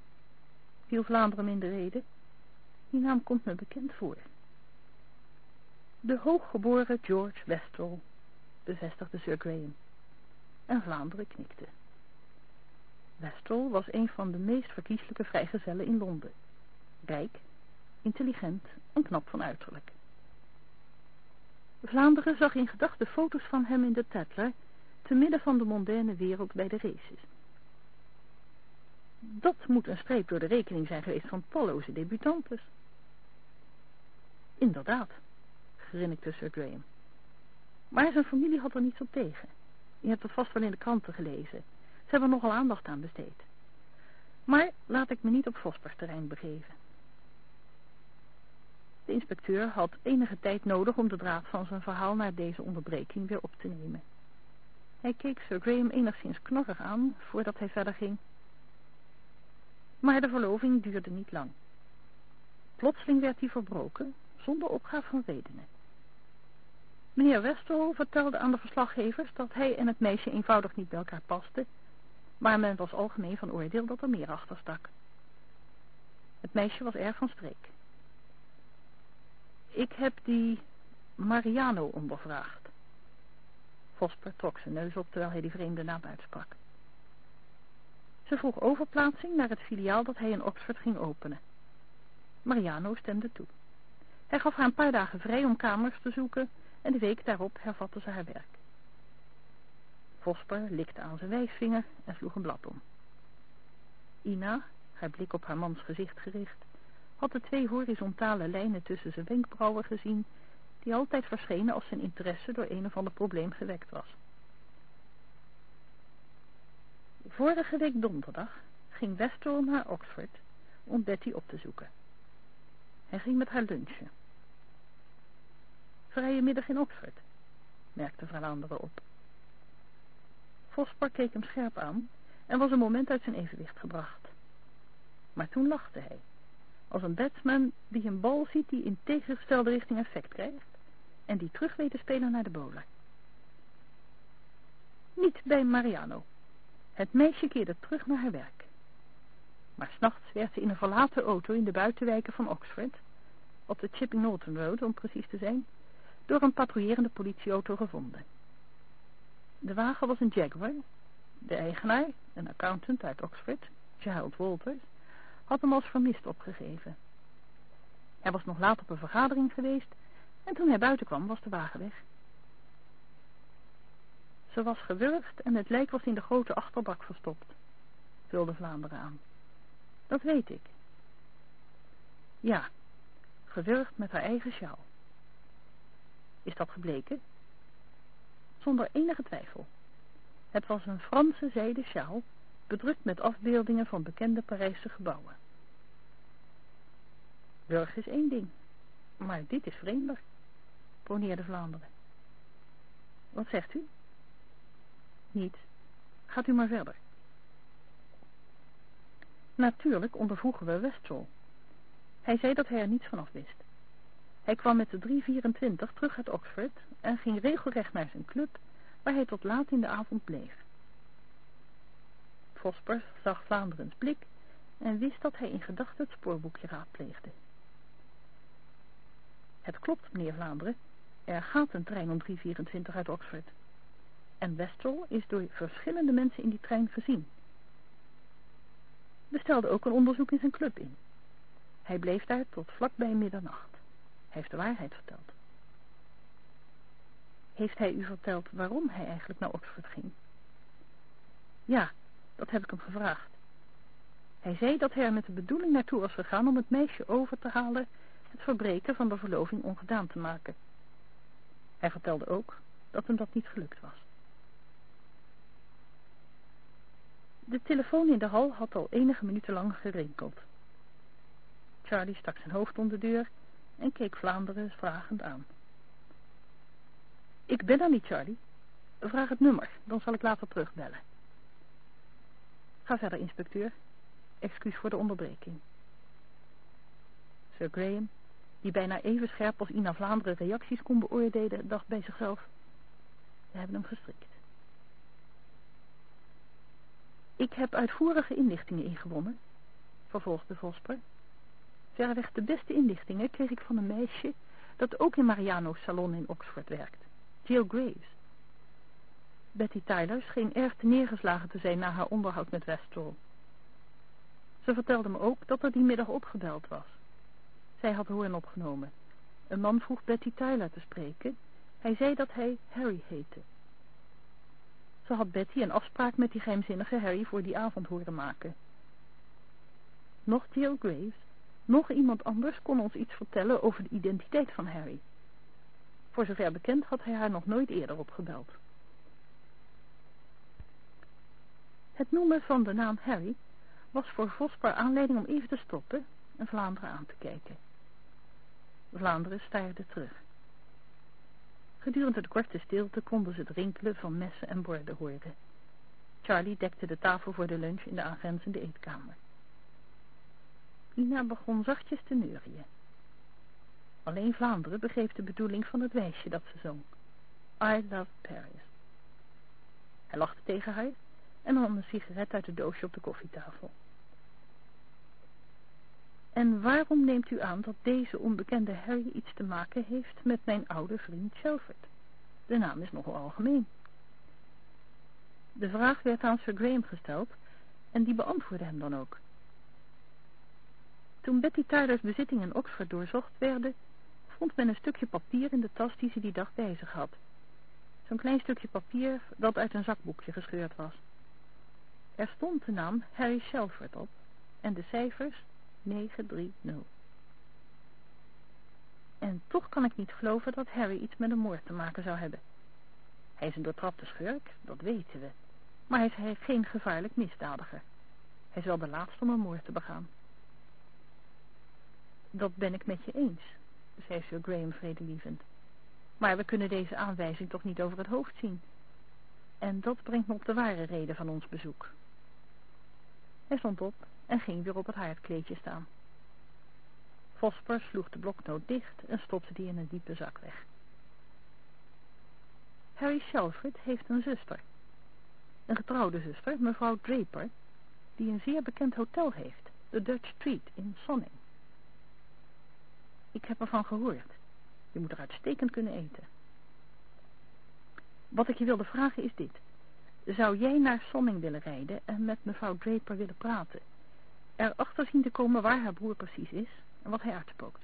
viel Vlaanderen in de reden. Die naam komt me bekend voor. De hooggeboren George Westrel, bevestigde Sir Graham. En Vlaanderen knikte. Westrel was een van de meest verkieslijke vrijgezellen in Londen. Rijk, intelligent en knap van uiterlijk. Vlaanderen zag in gedachten foto's van hem in de Tatler, te midden van de mondaine wereld bij de races. Dat moet een streep door de rekening zijn geweest van talloze debutantes. Inderdaad, grinnikte Sir Graham. Maar zijn familie had er niets op tegen. Je hebt het vast wel in de kranten gelezen. Ze hebben nogal aandacht aan besteed. Maar laat ik me niet op Vospers terrein begeven. De inspecteur had enige tijd nodig om de draad van zijn verhaal naar deze onderbreking weer op te nemen. Hij keek Sir Graham enigszins knorrig aan voordat hij verder ging. Maar de verloving duurde niet lang. Plotseling werd hij verbroken, zonder opgave van redenen. Meneer Westerhol vertelde aan de verslaggevers dat hij en het meisje eenvoudig niet bij elkaar pasten, maar men was algemeen van oordeel dat er meer achter stak. Het meisje was erg van streek. Ik heb die Mariano ondervraagd. Vosper trok zijn neus op terwijl hij die vreemde naam uitsprak. Ze vroeg overplaatsing naar het filiaal dat hij in Oxford ging openen. Mariano stemde toe. Hij gaf haar een paar dagen vrij om kamers te zoeken en de week daarop hervatte ze haar werk. Vosper likte aan zijn wijsvinger en sloeg een blad om. Ina, haar blik op haar mans gezicht gericht, had de twee horizontale lijnen tussen zijn wenkbrauwen gezien, die altijd verschenen als zijn interesse door een of ander probleem gewekt was. Vorige week donderdag ging Westor naar Oxford om Betty op te zoeken. Hij ging met haar lunchen. Vrije middag in Oxford, merkte Vlaanderen op. Vosper keek hem scherp aan en was een moment uit zijn evenwicht gebracht. Maar toen lachte hij, als een batsman die een bal ziet die in tegengestelde richting effect krijgt en die terug weet te spelen naar de bowler. Niet bij Mariano. Het meisje keerde terug naar haar werk. Maar s'nachts werd ze in een verlaten auto in de buitenwijken van Oxford, op de Chipping Norton Road om precies te zijn, door een patrouillerende politieauto gevonden. De wagen was een Jaguar. De eigenaar, een accountant uit Oxford, Child Walters, had hem als vermist opgegeven. Hij was nog laat op een vergadering geweest en toen hij buiten kwam was de wagen weg. Ze was gewurgd en het lijk was in de grote achterbak verstopt, vulde Vlaanderen aan. Dat weet ik. Ja, gewurgd met haar eigen sjaal. Is dat gebleken? Zonder enige twijfel. Het was een Franse zijden sjaal, bedrukt met afbeeldingen van bekende Parijse gebouwen. Wurg is één ding, maar dit is vreemder, poneerde Vlaanderen. Wat zegt u? Niet. Gaat u maar verder. Natuurlijk ondervroegen we Westall. Hij zei dat hij er niets vanaf wist. Hij kwam met de 324 terug uit Oxford en ging regelrecht naar zijn club, waar hij tot laat in de avond bleef. Vosper zag Vlaanderens blik en wist dat hij in gedachten het spoorboekje raadpleegde. Het klopt, meneer Vlaanderen. Er gaat een trein om 324 uit Oxford. En Westrel is door verschillende mensen in die trein gezien. We stelden ook een onderzoek in zijn club in. Hij bleef daar tot vlakbij middernacht. Hij heeft de waarheid verteld. Heeft hij u verteld waarom hij eigenlijk naar Oxford ging? Ja, dat heb ik hem gevraagd. Hij zei dat hij er met de bedoeling naartoe was gegaan om het meisje over te halen het verbreken van de verloving ongedaan te maken. Hij vertelde ook dat hem dat niet gelukt was. De telefoon in de hal had al enige minuten lang gerinkeld. Charlie stak zijn hoofd om de deur en keek Vlaanderen vragend aan. Ik ben er niet, Charlie. Vraag het nummer, dan zal ik later terugbellen. Ga verder, inspecteur. Excuus voor de onderbreking. Sir Graham, die bijna even scherp als Ina Vlaanderen reacties kon beoordelen, dacht bij zichzelf. We hebben hem gestrikt. Ik heb uitvoerige inlichtingen ingewonnen, vervolgde Vosper. Verreweg de beste inlichtingen kreeg ik van een meisje dat ook in Mariano's salon in Oxford werkt, Jill Graves. Betty Tyler scheen erg neergeslagen te zijn na haar onderhoud met Westall. Ze vertelde me ook dat er die middag opgebeld was. Zij had hoorn opgenomen. Een man vroeg Betty Tyler te spreken. Hij zei dat hij Harry heette. Ze had Betty een afspraak met die geheimzinnige Harry voor die avond horen maken. Nog Jill Graves, nog iemand anders kon ons iets vertellen over de identiteit van Harry. Voor zover bekend had hij haar nog nooit eerder opgebeld. Het noemen van de naam Harry was voor Vosper aanleiding om even te stoppen en Vlaanderen aan te kijken. Vlaanderen staarde terug. Gedurende de korte stilte konden ze het rinkelen van messen en borden horen. Charlie dekte de tafel voor de lunch in de aangrenzende eetkamer. Ina begon zachtjes te neurien. Alleen Vlaanderen begreep de bedoeling van het wijsje dat ze zong. I love Paris. Hij lachte tegen haar en nam een sigaret uit het doosje op de koffietafel. En waarom neemt u aan dat deze onbekende Harry iets te maken heeft met mijn oude vriend Shelford? De naam is nogal algemeen. De vraag werd aan Sir Graham gesteld en die beantwoordde hem dan ook. Toen Betty Tyler's bezittingen in Oxford doorzocht werden, vond men een stukje papier in de tas die ze die dag bij zich had. Zo'n klein stukje papier dat uit een zakboekje gescheurd was. Er stond de naam Harry Shelford op en de cijfers 930. En toch kan ik niet geloven dat Harry iets met een moord te maken zou hebben. Hij is een doortrapte schurk, dat weten we. Maar hij is geen gevaarlijk misdadiger. Hij is wel de laatste om een moord te begaan. Dat ben ik met je eens, zei Sir Graham vredelievend. Maar we kunnen deze aanwijzing toch niet over het hoofd zien. En dat brengt me op de ware reden van ons bezoek. Hij stond op en ging weer op het haardkleedje staan. Vosper sloeg de bloknoot dicht en stopte die in een diepe zak weg. Harry Shelford heeft een zuster. Een getrouwde zuster, mevrouw Draper, die een zeer bekend hotel heeft, de Dutch Street in Sonning. Ik heb ervan gehoord. Je moet er uitstekend kunnen eten. Wat ik je wilde vragen is dit. Zou jij naar Sonning willen rijden en met mevrouw Draper willen praten? erachter zien te komen waar haar broer precies is en wat hij uitspookt.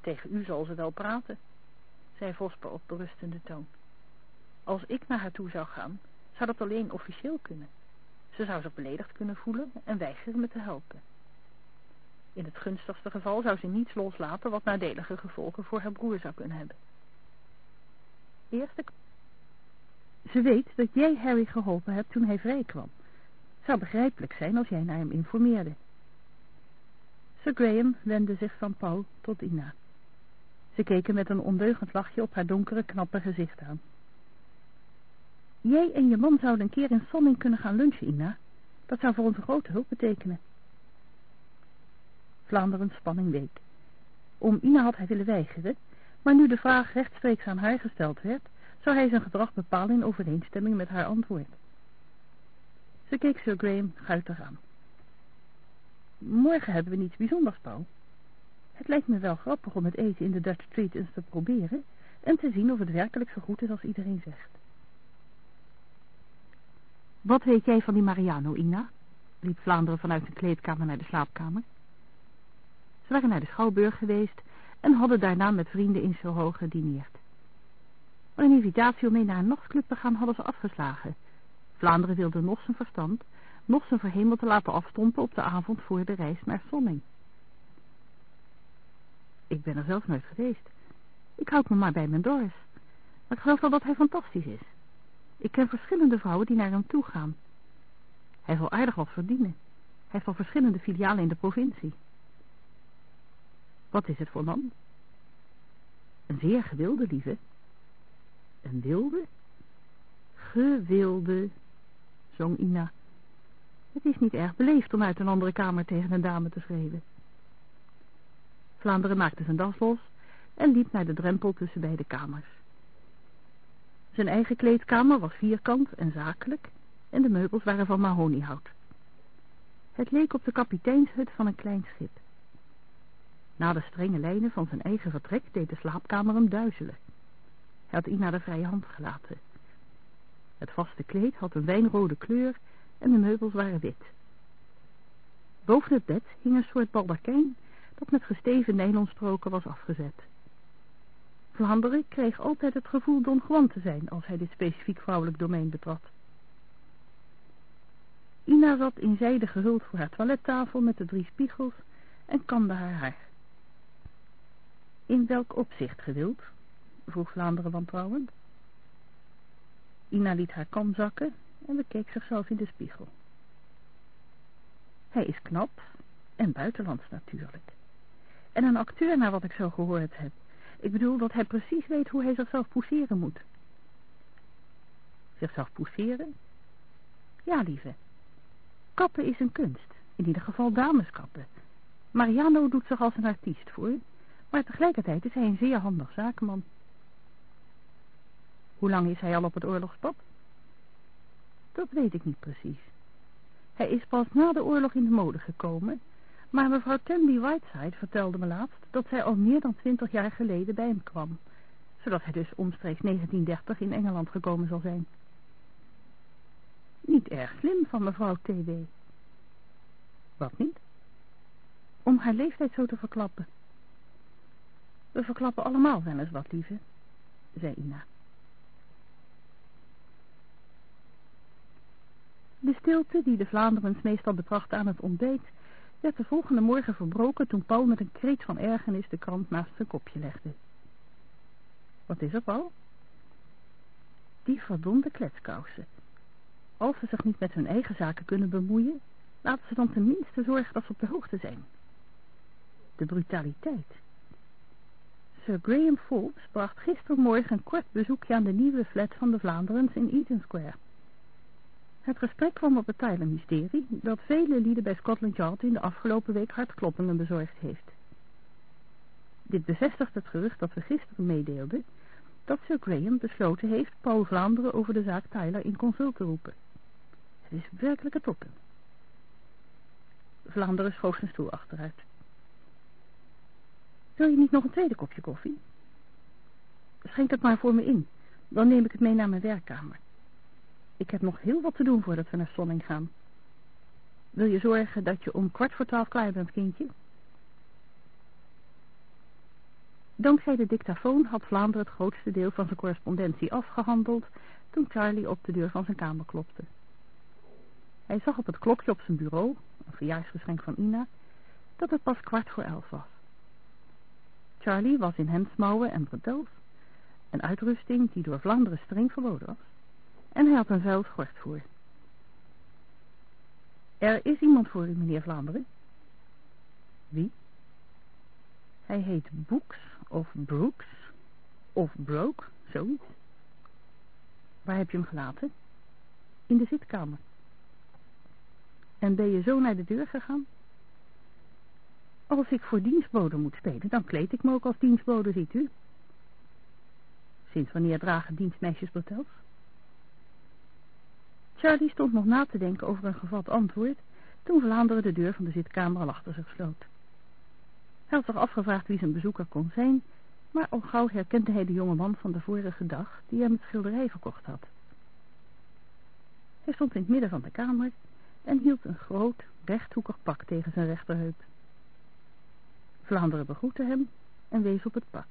Tegen u zal ze wel praten, zei Vosper op berustende toon. Als ik naar haar toe zou gaan, zou dat alleen officieel kunnen. Ze zou zich beledigd kunnen voelen en weigeren me te helpen. In het gunstigste geval zou ze niets loslaten wat nadelige gevolgen voor haar broer zou kunnen hebben. Eerste... Ze weet dat jij Harry geholpen hebt toen hij vrij kwam. Zou begrijpelijk zijn als jij naar hem informeerde. Sir Graham wendde zich van Paul tot Ina. Ze keken met een ondeugend lachje op haar donkere, knappe gezicht aan. Jij en je man zouden een keer in Sonning kunnen gaan lunchen, Ina. Dat zou voor onze grote hulp betekenen. Vlaanderens spanning week. Om Ina had hij willen weigeren, maar nu de vraag rechtstreeks aan haar gesteld werd, zou hij zijn gedrag bepalen in overeenstemming met haar antwoord. Ze keek Sir Graham guitig aan. Morgen hebben we niets bijzonders, Paul. Het lijkt me wel grappig om het eten in de Dutch Street eens te proberen en te zien of het werkelijk zo goed is als iedereen zegt. Wat weet jij van die Mariano, Ina? liep Vlaanderen vanuit de kleedkamer naar de slaapkamer. Ze waren naar de Schouwburg geweest en hadden daarna met vrienden in Soho gedineerd. Maar een invitatie om mee naar een nachtclub te gaan hadden ze afgeslagen. Vlaanderen wilde nog zijn verstand, nog zijn verhemel te laten afstompen op de avond voor de reis naar Sonning. Ik ben er zelf nooit geweest. Ik houd me maar bij mijn Doris. Maar ik geloof wel dat hij fantastisch is. Ik ken verschillende vrouwen die naar hem toe gaan. Hij zal aardig wat verdienen. Hij heeft al verschillende filialen in de provincie. Wat is het voor man? Een zeer gewilde, lieve. Een wilde? Gewilde, zong Ina. Het is niet erg beleefd om uit een andere kamer tegen een dame te schreeuwen. Vlaanderen maakte zijn das los en liep naar de drempel tussen beide kamers. Zijn eigen kleedkamer was vierkant en zakelijk en de meubels waren van mahoniehout. Het leek op de kapiteinshut van een klein schip. Na de strenge lijnen van zijn eigen vertrek deed de slaapkamer hem duizelen. Had Ina de vrije hand gelaten. Het vaste kleed had een wijnrode kleur en de meubels waren wit. Boven het bed hing een soort baldakijn dat met gesteven nylonstroken was afgezet. Vlaanderen kreeg altijd het gevoel Don Juan te zijn als hij dit specifiek vrouwelijk domein betrad. Ina zat in zijde gehuld voor haar toilettafel met de drie spiegels en kamde haar haar. In welk opzicht gewild? Vroeg Vlaanderen wantrouwend. Ina liet haar kam zakken en bekeek zichzelf in de spiegel. Hij is knap en buitenlands natuurlijk. En een acteur naar wat ik zo gehoord heb. Ik bedoel dat hij precies weet hoe hij zichzelf pousseren moet. Zichzelf pousseren? Ja, lieve. Kappen is een kunst. In ieder geval dameskappen. Mariano doet zich als een artiest voor. Maar tegelijkertijd is hij een zeer handig zakenman. Hoe lang is hij al op het oorlogspad? Dat weet ik niet precies. Hij is pas na de oorlog in de mode gekomen maar mevrouw Tandy Whiteside vertelde me laatst dat zij al meer dan twintig jaar geleden bij hem kwam. Zodat hij dus omstreeks 1930 in Engeland gekomen zal zijn. Niet erg slim van mevrouw T.W. Wat niet? Om haar leeftijd zo te verklappen. We verklappen allemaal wel eens wat, lieve, zei Ina. De stilte die de Vlaanderens meestal betrachten aan het ontbijt werd de volgende morgen verbroken toen Paul met een kreet van ergernis de krant naast zijn kopje legde. Wat is er, Paul? Die verdomde kletskousen. Als ze zich niet met hun eigen zaken kunnen bemoeien, laten ze dan tenminste zorgen dat ze op de hoogte zijn. De brutaliteit. Sir Graham Forbes bracht gistermorgen een kort bezoekje aan de nieuwe flat van de Vlaanderens in Eaton Square. Het gesprek kwam op het Tyler-mysterie dat vele lieden bij Scotland Yard in de afgelopen week hartkloppingen bezorgd heeft. Dit bevestigt het gerucht dat we gisteren meedeelden dat Sir Graham besloten heeft Paul Vlaanderen over de zaak Tyler in consult te roepen. Het is werkelijk het toppen. Vlaanderen schoof zijn stoel achteruit. Wil je niet nog een tweede kopje koffie? Schenk het maar voor me in, dan neem ik het mee naar mijn werkkamer. Ik heb nog heel wat te doen voordat we naar Sonning gaan. Wil je zorgen dat je om kwart voor twaalf klaar bent, kindje? Dankzij de dictafoon had Vlaanderen het grootste deel van zijn correspondentie afgehandeld toen Charlie op de deur van zijn kamer klopte. Hij zag op het klokje op zijn bureau, een verjaarsgeschenk van Ina, dat het pas kwart voor elf was. Charlie was in hemdsmouwen en bretels, een uitrusting die door Vlaanderen streng verboden was, en hij had een vuil schort voor. Er is iemand voor u, meneer Vlaanderen. Wie? Hij heet Boeks of Brooks of Broke, zoiets. Waar heb je hem gelaten? In de zitkamer. En ben je zo naar de deur gegaan? Als ik voor dienstbode moet spelen, dan kleed ik me ook als dienstbode, ziet u. Sinds wanneer dragen dienstmeisjes bretels? Charlie stond nog na te denken over een gevat antwoord, toen Vlaanderen de deur van de zitkamer al achter zich sloot. Hij had zich afgevraagd wie zijn bezoeker kon zijn, maar al gauw herkende hij de jonge man van de vorige dag, die hem het schilderij verkocht had. Hij stond in het midden van de kamer en hield een groot, rechthoekig pak tegen zijn rechterheup. Vlaanderen begroette hem en wees op het pak.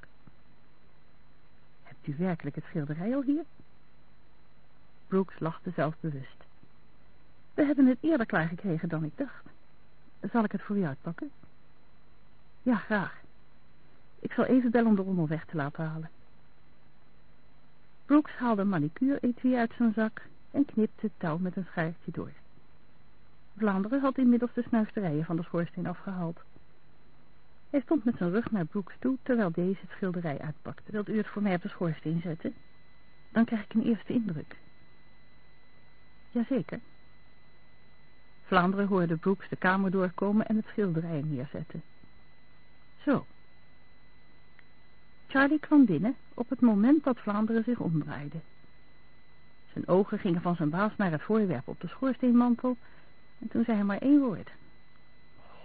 Hebt u werkelijk het schilderij al hier? Brooks lachte zelfbewust. We hebben het eerder klaargekregen dan ik dacht. Zal ik het voor u uitpakken? Ja, graag. Ik zal even bellen om de rommel weg te laten halen. Brooks haalde een manicure-etui uit zijn zak en knipte het touw met een schaartje door. Vlaanderen had inmiddels de snuisterijen van de schoorsteen afgehaald. Hij stond met zijn rug naar Brooks toe, terwijl deze het schilderij uitpakte. Wilt u het voor mij op de schoorsteen zetten? Dan krijg ik een eerste indruk. Jazeker. Vlaanderen hoorde Brooks de kamer doorkomen en het schilderij neerzetten. Zo. Charlie kwam binnen op het moment dat Vlaanderen zich omdraaide. Zijn ogen gingen van zijn baas naar het voorwerp op de schoorsteenmantel en toen zei hij maar één woord.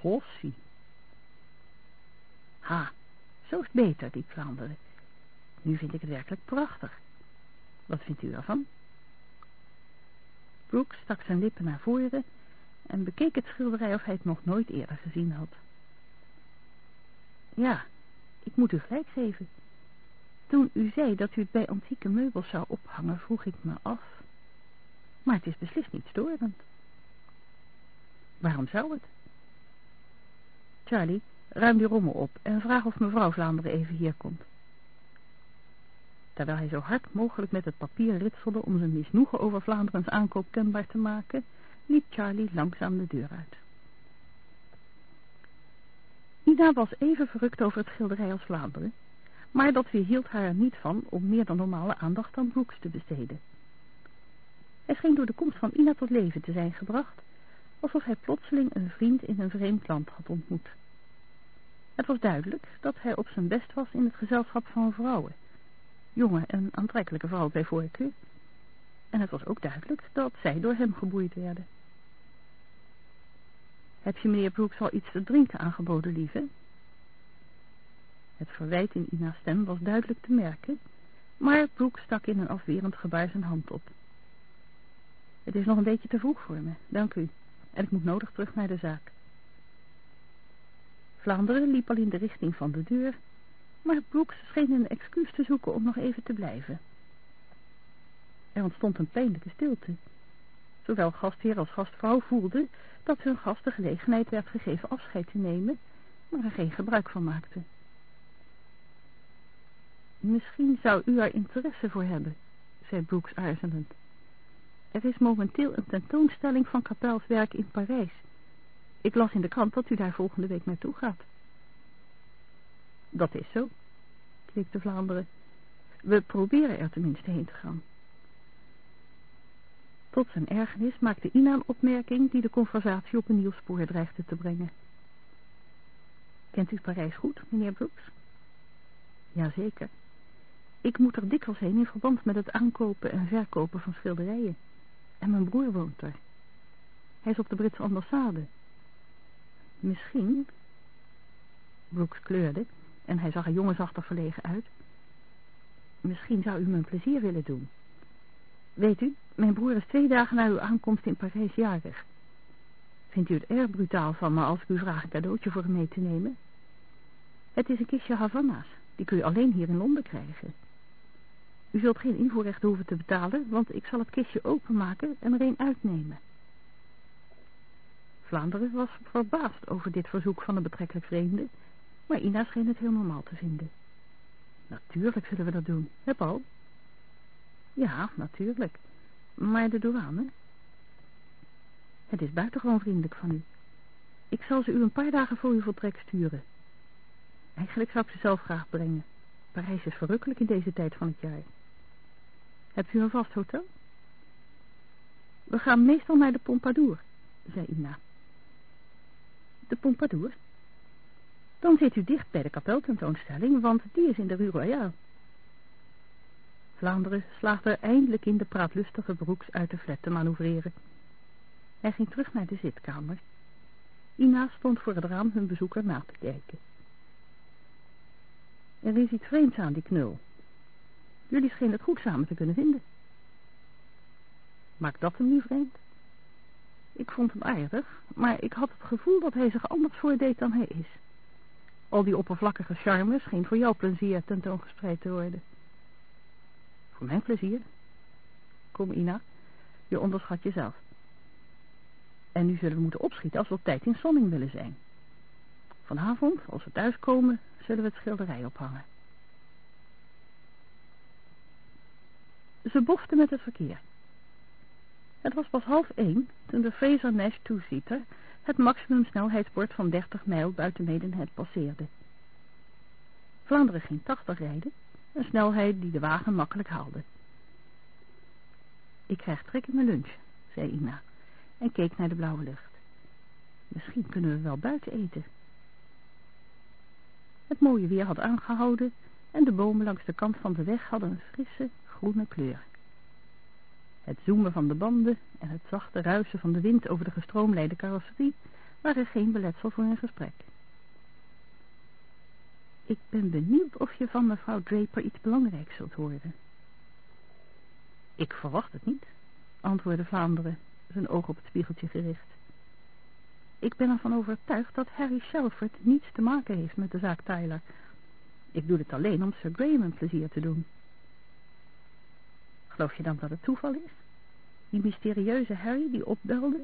Gossie. Ha, zo is het beter, riep Vlaanderen. Nu vind ik het werkelijk prachtig. Wat vindt u ervan? Brooks stak zijn lippen naar voren en bekeek het schilderij of hij het nog nooit eerder gezien had. Ja, ik moet u gelijk geven. Toen u zei dat u het bij antieke meubels zou ophangen, vroeg ik me af. Maar het is beslist niet storend. Waarom zou het? Charlie, ruim die rommel op en vraag of mevrouw Vlaanderen even hier komt. Terwijl hij zo hard mogelijk met het papier ritselde om zijn misnoegen over Vlaanderens aankoop kenbaar te maken, liep Charlie langzaam de deur uit. Ida was even verrukt over het schilderij als Vlaanderen, maar dat weerhield haar er niet van om meer dan normale aandacht aan Brooks te besteden. Hij scheen door de komst van Ina tot leven te zijn gebracht, alsof hij plotseling een vriend in een vreemd land had ontmoet. Het was duidelijk dat hij op zijn best was in het gezelschap van vrouwen, jonge en aantrekkelijke vrouwen bij voorkeur, en het was ook duidelijk dat zij door hem geboeid werden. Heb je meneer Brooks al iets te drinken aangeboden, lieve? Het verwijt in Ina's stem was duidelijk te merken, maar Brooks stak in een afwerend gebaar zijn hand op. Het is nog een beetje te vroeg voor me, dank u, en ik moet nodig terug naar de zaak. Vlaanderen liep al in de richting van de deur, maar Brooks scheen een excuus te zoeken om nog even te blijven. Er ontstond een pijnlijke stilte. Zowel gastheer als gastvrouw voelden dat hun gast de gelegenheid werd gegeven afscheid te nemen, maar er geen gebruik van maakte. Misschien zou u er interesse voor hebben, zei Brooks aarzelend. Er is momenteel een tentoonstelling van kapelswerk in Parijs. Ik las in de krant dat u daar volgende week naartoe gaat. Dat is zo, knikte Vlaanderen. We proberen er tenminste heen te gaan. Tot zijn ergernis maakte Ina een opmerking die de conversatie op een nieuw spoor dreigde te brengen. Kent u Parijs goed, meneer Brooks? Jazeker. Ik moet er dikwijls heen in verband met het aankopen en verkopen van schilderijen. En mijn broer woont er. Hij is op de Britse ambassade. Misschien... Brooks kleurde en hij zag er jongensachtig verlegen uit. Misschien zou u me een plezier willen doen. Weet u, mijn broer is twee dagen na uw aankomst in Parijs jarig. Vindt u het erg brutaal van me als ik u vraag een cadeautje voor hem mee te nemen? Het is een kistje Havana's. Die kun je alleen hier in Londen krijgen. U zult geen invoerrechten hoeven te betalen, want ik zal het kistje openmaken en er een uitnemen. Vlaanderen was verbaasd over dit verzoek van de betrekkelijk vreemde, maar Ina scheen het heel normaal te vinden. Natuurlijk zullen we dat doen. Heb al? Ja, natuurlijk. Maar de douane? Het is buitengewoon vriendelijk van u. Ik zal ze u een paar dagen voor uw vertrek sturen. Eigenlijk zou ik ze zelf graag brengen. Parijs is verrukkelijk in deze tijd van het jaar. Hebt u een vast hotel? We gaan meestal naar de Pompadour, zei Ina. De Pompadour? Dan zit u dicht bij de kapeltentoonstelling, want die is in de Rue Royale. Vlaanderen slaagde er eindelijk in de praatlustige broeks uit de flat te manoeuvreren. Hij ging terug naar de zitkamer. Ina stond voor het raam hun bezoeker na te kijken. Er is iets vreemds aan die knul. Jullie schenen het goed samen te kunnen vinden. Maakt dat hem nu vreemd? Ik vond hem aardig, maar ik had het gevoel dat hij zich anders voordeed dan hij is. Al die oppervlakkige charme scheen voor jouw plezier tentoongespreid te worden. Voor mijn plezier? Kom Ina, je onderschat jezelf. En nu zullen we moeten opschieten als we op tijd in Sonning willen zijn. Vanavond, als we thuiskomen, zullen we het schilderij ophangen. Ze boften met het verkeer. Het was pas half één toen de Fraser Nash toezieter het maximumsnelheidsbord van 30 mijl buiten Medenheid passeerde. Vlaanderen ging 80 rijden, een snelheid die de wagen makkelijk haalde. Ik krijg trek in mijn lunch, zei Ina en keek naar de blauwe lucht. Misschien kunnen we wel buiten eten. Het mooie weer had aangehouden en de bomen langs de kant van de weg hadden een frisse, groene kleur. Het zoomen van de banden en het zachte ruisen van de wind over de gestroomlijnde carrosserie waren geen beletsel voor een gesprek. Ik ben benieuwd of je van mevrouw Draper iets belangrijks zult horen. Ik verwacht het niet, antwoordde Vlaanderen, zijn oog op het spiegeltje gericht. Ik ben ervan overtuigd dat Harry Shelford niets te maken heeft met de zaak Tyler. Ik doe dit alleen om Sir Graham een plezier te doen. Geloof je dan dat het toeval is? Die mysterieuze Harry die opbelde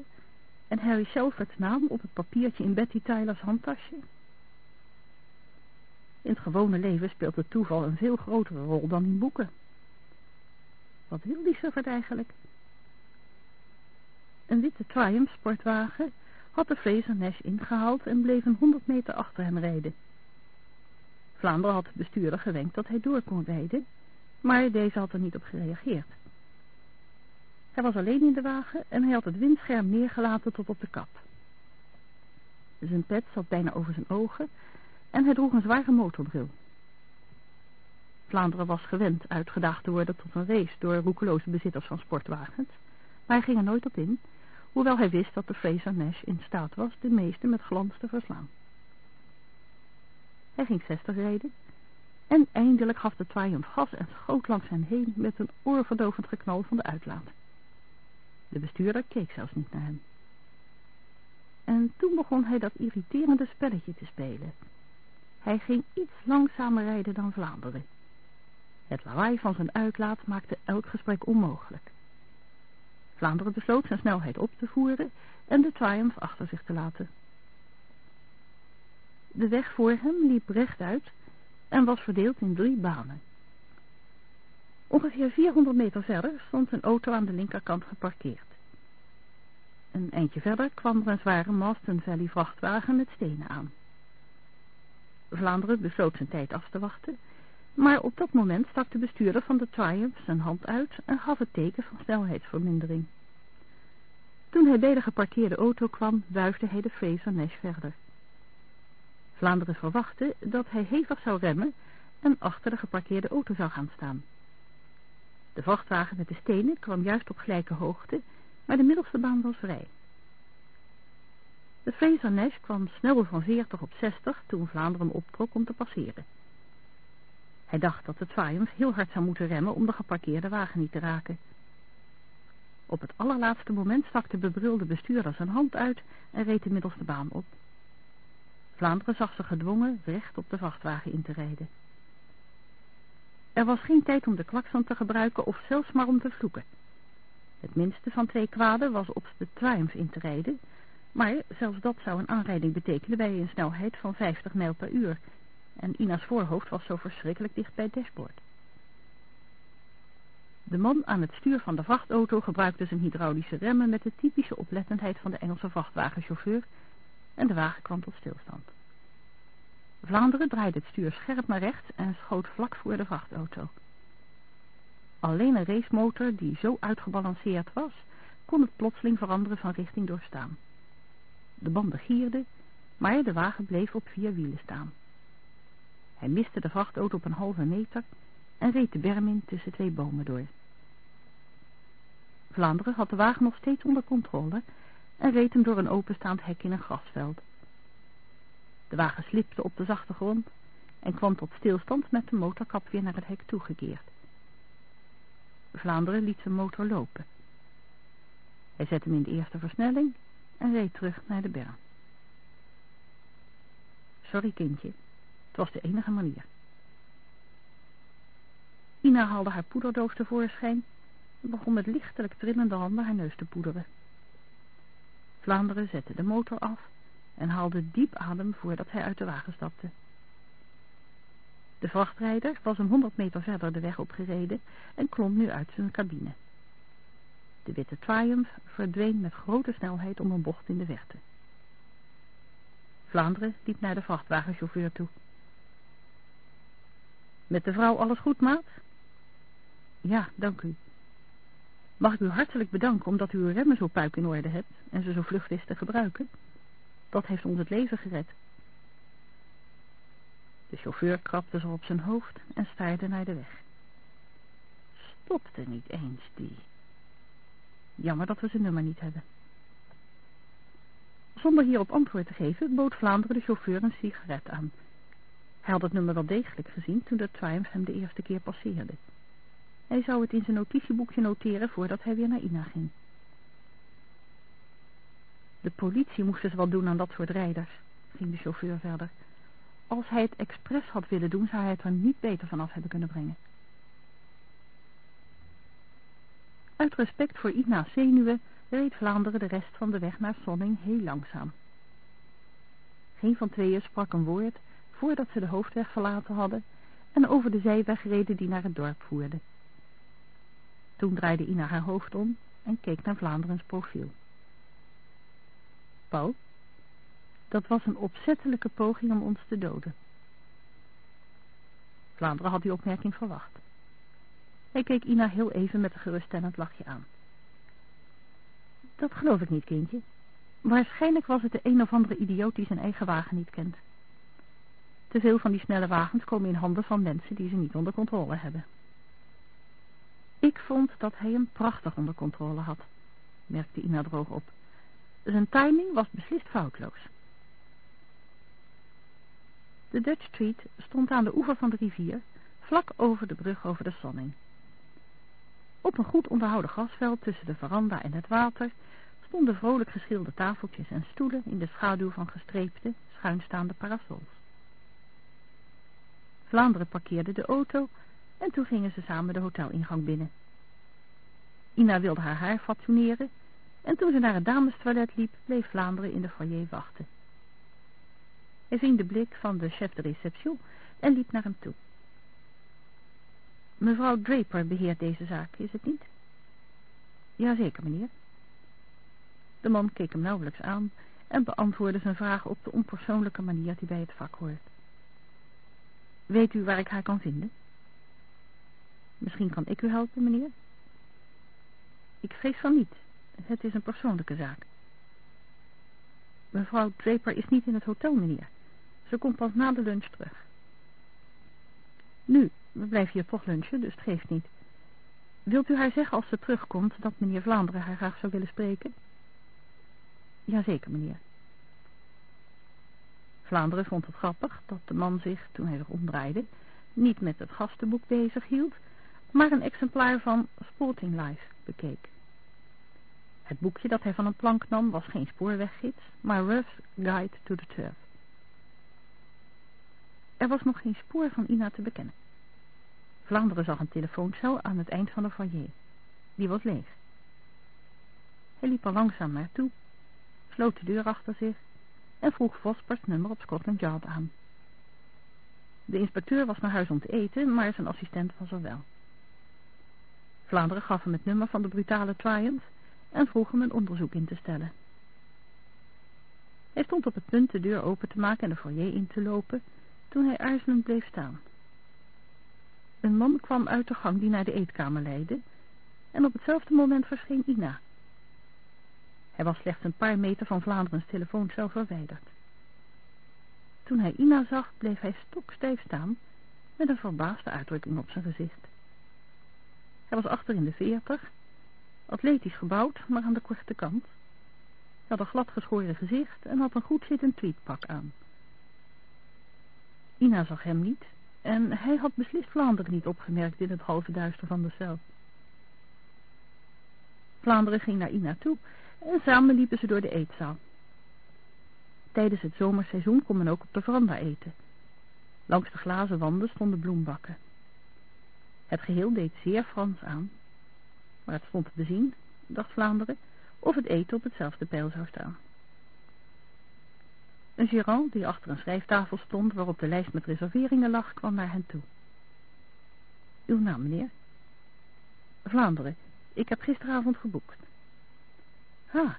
en Harry Shelford's naam op het papiertje in Betty Tylers handtasje? In het gewone leven speelt het toeval een veel grotere rol dan in boeken. Wat wil die Shelford eigenlijk? Een witte Triumph sportwagen had de Fraser Nash ingehaald en bleef een honderd meter achter hem rijden. Vlaanderen had de bestuurder gewenkt dat hij door kon rijden, maar deze had er niet op gereageerd. Hij was alleen in de wagen en hij had het windscherm neergelaten tot op de kap. Zijn pet zat bijna over zijn ogen en hij droeg een zware motorbril. Vlaanderen was gewend uitgedaagd te worden tot een race door roekeloze bezitters van sportwagens, maar hij ging er nooit op in, hoewel hij wist dat de Fraser Nash in staat was de meeste met glans te verslaan. Hij ging 60 rijden en eindelijk gaf de Triumph gas en schoot langs hen heen met een oorverdovend geknal van de uitlaat. De bestuurder keek zelfs niet naar hem. En toen begon hij dat irriterende spelletje te spelen. Hij ging iets langzamer rijden dan Vlaanderen. Het lawaai van zijn uitlaat maakte elk gesprek onmogelijk. Vlaanderen besloot zijn snelheid op te voeren en de Triumph achter zich te laten. De weg voor hem liep rechtuit en was verdeeld in drie banen. Ongeveer 400 meter verder stond een auto aan de linkerkant geparkeerd. Een eindje verder kwam er een zware Marston Valley vrachtwagen met stenen aan. Vlaanderen besloot zijn tijd af te wachten, maar op dat moment stak de bestuurder van de Triumph zijn hand uit en gaf het teken van snelheidsvermindering. Toen hij bij de geparkeerde auto kwam, wuifde hij de Fraser Nash verder. Vlaanderen verwachtte dat hij hevig zou remmen en achter de geparkeerde auto zou gaan staan. De vrachtwagen met de stenen kwam juist op gelijke hoogte, maar de middelste baan was vrij. De Fraser Nash kwam snel van 40 op 60 toen Vlaanderen optrok om te passeren. Hij dacht dat de Triumph heel hard zou moeten remmen om de geparkeerde wagen niet te raken. Op het allerlaatste moment stak de bebrilde bestuurder zijn hand uit en reed de baan op. Vlaanderen zag ze gedwongen recht op de vrachtwagen in te rijden. Er was geen tijd om de klakson te gebruiken of zelfs maar om te vloeken. Het minste van twee kwaden was op de Triumph in te rijden, maar zelfs dat zou een aanrijding betekenen bij een snelheid van 50 mijl per uur. En Ina's voorhoofd was zo verschrikkelijk dicht bij het dashboard. De man aan het stuur van de vrachtauto gebruikte zijn hydraulische remmen met de typische oplettendheid van de Engelse vrachtwagenchauffeur en de wagen kwam tot stilstand. Vlaanderen draaide het stuur scherp naar rechts en schoot vlak voor de vrachtauto. Alleen een racemotor die zo uitgebalanceerd was, kon het plotseling veranderen van richting doorstaan. De banden gierden, maar de wagen bleef op vier wielen staan. Hij miste de vrachtauto op een halve meter en reed de berm in tussen twee bomen door. Vlaanderen had de wagen nog steeds onder controle en reed hem door een openstaand hek in een grasveld. De wagen slipte op de zachte grond en kwam tot stilstand met de motorkap weer naar het hek toegekeerd. Vlaanderen liet zijn motor lopen. Hij zette hem in de eerste versnelling en reed terug naar de berm. Sorry kindje, het was de enige manier. Ina haalde haar poederdoos tevoorschijn en begon met lichtelijk trillende handen haar neus te poederen. Vlaanderen zette de motor af en haalde diep adem voordat hij uit de wagen stapte. De vrachtrijder was een honderd meter verder de weg opgereden en klom nu uit zijn cabine. De witte Triumph verdween met grote snelheid om een bocht in de verte. Vlaanderen liep naar de vrachtwagenchauffeur toe. Met de vrouw alles goed, maat? Ja, dank u. Mag ik u hartelijk bedanken omdat u uw remmen zo puik in orde hebt en ze zo vlug wist te gebruiken? Dat heeft ons het leven gered. De chauffeur krabde zo op zijn hoofd en staarde naar de weg. Stopte niet eens die. Jammer dat we zijn nummer niet hebben. Zonder hierop antwoord te geven, bood Vlaanderen de chauffeur een sigaret aan. Hij had het nummer wel degelijk gezien toen de Triumph hem de eerste keer passeerde. Hij zou het in zijn notitieboekje noteren voordat hij weer naar Ina ging. De politie moest dus wel doen aan dat soort rijders, ging de chauffeur verder. Als hij het expres had willen doen, zou hij het er niet beter vanaf hebben kunnen brengen. Uit respect voor Ina's zenuwen reed Vlaanderen de rest van de weg naar Sonning heel langzaam. Geen van tweeën sprak een woord voordat ze de hoofdweg verlaten hadden en over de zijweg reden die naar het dorp voerde. Toen draaide Ina haar hoofd om en keek naar Vlaanderens profiel. Paul, dat was een opzettelijke poging om ons te doden. Vlaanderen had die opmerking verwacht. Hij keek Ina heel even met een geruststellend lachje aan. Dat geloof ik niet, kindje. Waarschijnlijk was het de een of andere idioot die zijn eigen wagen niet kent. Te veel van die snelle wagens komen in handen van mensen die ze niet onder controle hebben. Ik vond dat hij hem prachtig onder controle had, merkte Ina droog op. Zijn timing was beslist foutloos. De Dutch Street stond aan de oever van de rivier, vlak over de brug over de Sonning. Op een goed onderhouden grasveld tussen de veranda en het water stonden vrolijk geschilderde tafeltjes en stoelen in de schaduw van gestreepte, schuinstaande parasols. Vlaanderen parkeerde de auto en toen gingen ze samen de hotelingang binnen. Ina wilde haar haar fatsoeneren en toen ze naar het damestoilet liep, bleef Vlaanderen in de foyer wachten. Hij ving de blik van de chef de reception en liep naar hem toe. Mevrouw Draper beheert deze zaak, is het niet? Jazeker, meneer. De man keek hem nauwelijks aan en beantwoordde zijn vraag op de onpersoonlijke manier die bij het vak hoort. Weet u waar ik haar kan vinden? Misschien kan ik u helpen, meneer? Ik vrees van niet. Het is een persoonlijke zaak. Mevrouw Draper is niet in het hotel, meneer. Ze komt pas na de lunch terug. Nu, we blijven hier toch lunchen, dus het geeft niet. Wilt u haar zeggen als ze terugkomt dat meneer Vlaanderen haar graag zou willen spreken? Jazeker, meneer. Vlaanderen vond het grappig dat de man zich, toen hij zich omdraaide, niet met het gastenboek bezig hield, maar een exemplaar van Sporting Life bekeek. Het boekje dat hij van een plank nam was geen spoorweggids, maar Ruff's Guide to the Turf. Er was nog geen spoor van Ina te bekennen. Vlaanderen zag een telefooncel aan het eind van de foyer. Die was leeg. Hij liep er langzaam naartoe, sloot de deur achter zich en vroeg Vosper's nummer op Scotland Yard aan. De inspecteur was naar huis om te eten, maar zijn assistent was er wel. Vlaanderen gaf hem het nummer van de brutale Triumph en vroeg hem een onderzoek in te stellen. Hij stond op het punt de deur open te maken en de foyer in te lopen, toen hij aarzelend bleef staan. Een man kwam uit de gang die naar de eetkamer leidde, en op hetzelfde moment verscheen Ina. Hij was slechts een paar meter van Vlaanderens telefooncel verwijderd. Toen hij Ina zag, bleef hij stokstijf staan, met een verbaasde uitdrukking op zijn gezicht. Hij was achter in de veertig, atletisch gebouwd, maar aan de korte kant. Hij had een gladgeschoren gezicht en had een goed zittend tweetpak aan. Ina zag hem niet en hij had beslist Vlaanderen niet opgemerkt in het halve duister van de cel. Vlaanderen ging naar Ina toe en samen liepen ze door de eetzaal. Tijdens het zomerseizoen kon men ook op de veranda eten. Langs de glazen wanden stonden bloembakken. Het geheel deed zeer Frans aan. Maar het stond te bezien, dacht Vlaanderen, of het eten op hetzelfde pijl zou staan. Een gérant die achter een schrijftafel stond waarop de lijst met reserveringen lag, kwam naar hen toe. Uw naam, meneer? Vlaanderen. Ik heb gisteravond geboekt. Ha,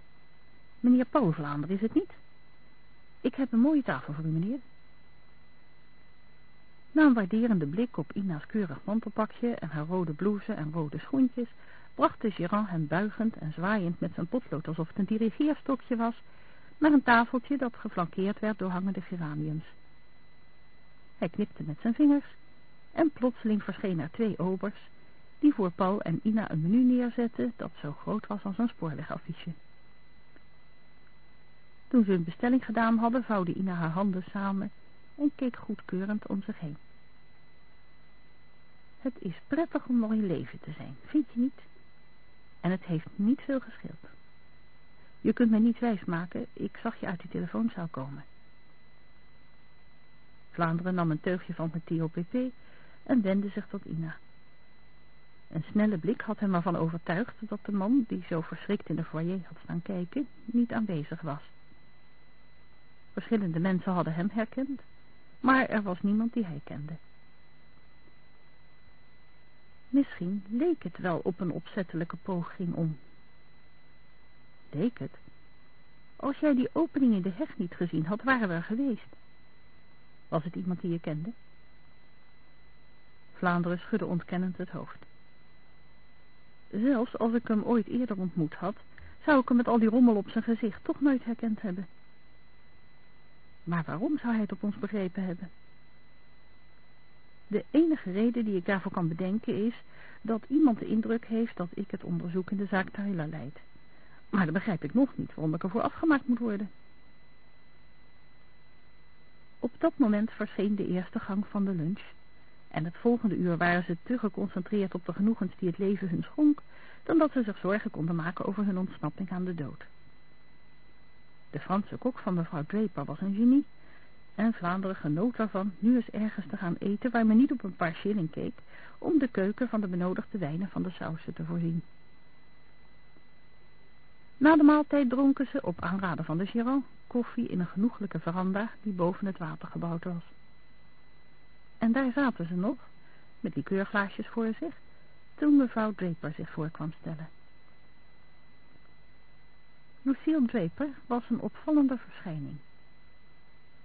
meneer Paul Vlaanderen is het niet? Ik heb een mooie tafel voor u, meneer. Na een waarderende blik op Ina's keurig mantelpakje en haar rode blouse en rode schoentjes, bracht de gérant hem buigend en zwaaiend met zijn potlood alsof het een dirigeerstokje was, naar een tafeltje dat geflankeerd werd door hangende geraniums. Hij knipte met zijn vingers en plotseling verscheen er twee obers, die voor Paul en Ina een menu neerzetten dat zo groot was als een spoorwegaffiche. Toen ze hun bestelling gedaan hadden, vouwde Ina haar handen samen en keek goedkeurend om zich heen. Het is prettig om nog in leven te zijn, vind je niet? En het heeft niet veel gescheeld. Je kunt mij niet wijsmaken, ik zag je uit die telefoonzaal komen. Vlaanderen nam een teugje van het TOPP en wendde zich tot Ina. Een snelle blik had hem ervan overtuigd dat de man, die zo verschrikt in de foyer had staan kijken, niet aanwezig was. Verschillende mensen hadden hem herkend, maar er was niemand die hij kende. Misschien leek het wel op een opzettelijke poging om. Leek het? Als jij die opening in de heg niet gezien had, waren we er geweest. Was het iemand die je kende? Vlaanderen schudde ontkennend het hoofd. Zelfs als ik hem ooit eerder ontmoet had, zou ik hem met al die rommel op zijn gezicht toch nooit herkend hebben. Maar waarom zou hij het op ons begrepen hebben? De enige reden die ik daarvoor kan bedenken is dat iemand de indruk heeft dat ik het onderzoek in de zaak Tyler leid. Maar dan begrijp ik nog niet waarom ik ervoor afgemaakt moet worden. Op dat moment verscheen de eerste gang van de lunch en het volgende uur waren ze te geconcentreerd op de genoegens die het leven hun schonk, dan dat ze zich zorgen konden maken over hun ontsnapping aan de dood. De Franse kok van mevrouw Draper was een genie. En Vlaanderen genoot ervan nu eens ergens te gaan eten waar men niet op een paar shilling keek, om de keuken van de benodigde wijnen van de sausen te voorzien. Na de maaltijd dronken ze, op aanraden van de Giron, koffie in een genoeglijke veranda die boven het water gebouwd was. En daar zaten ze nog, met die keurglaasjes voor zich, toen mevrouw Draper zich voor kwam stellen. Lucille Draper was een opvallende verschijning.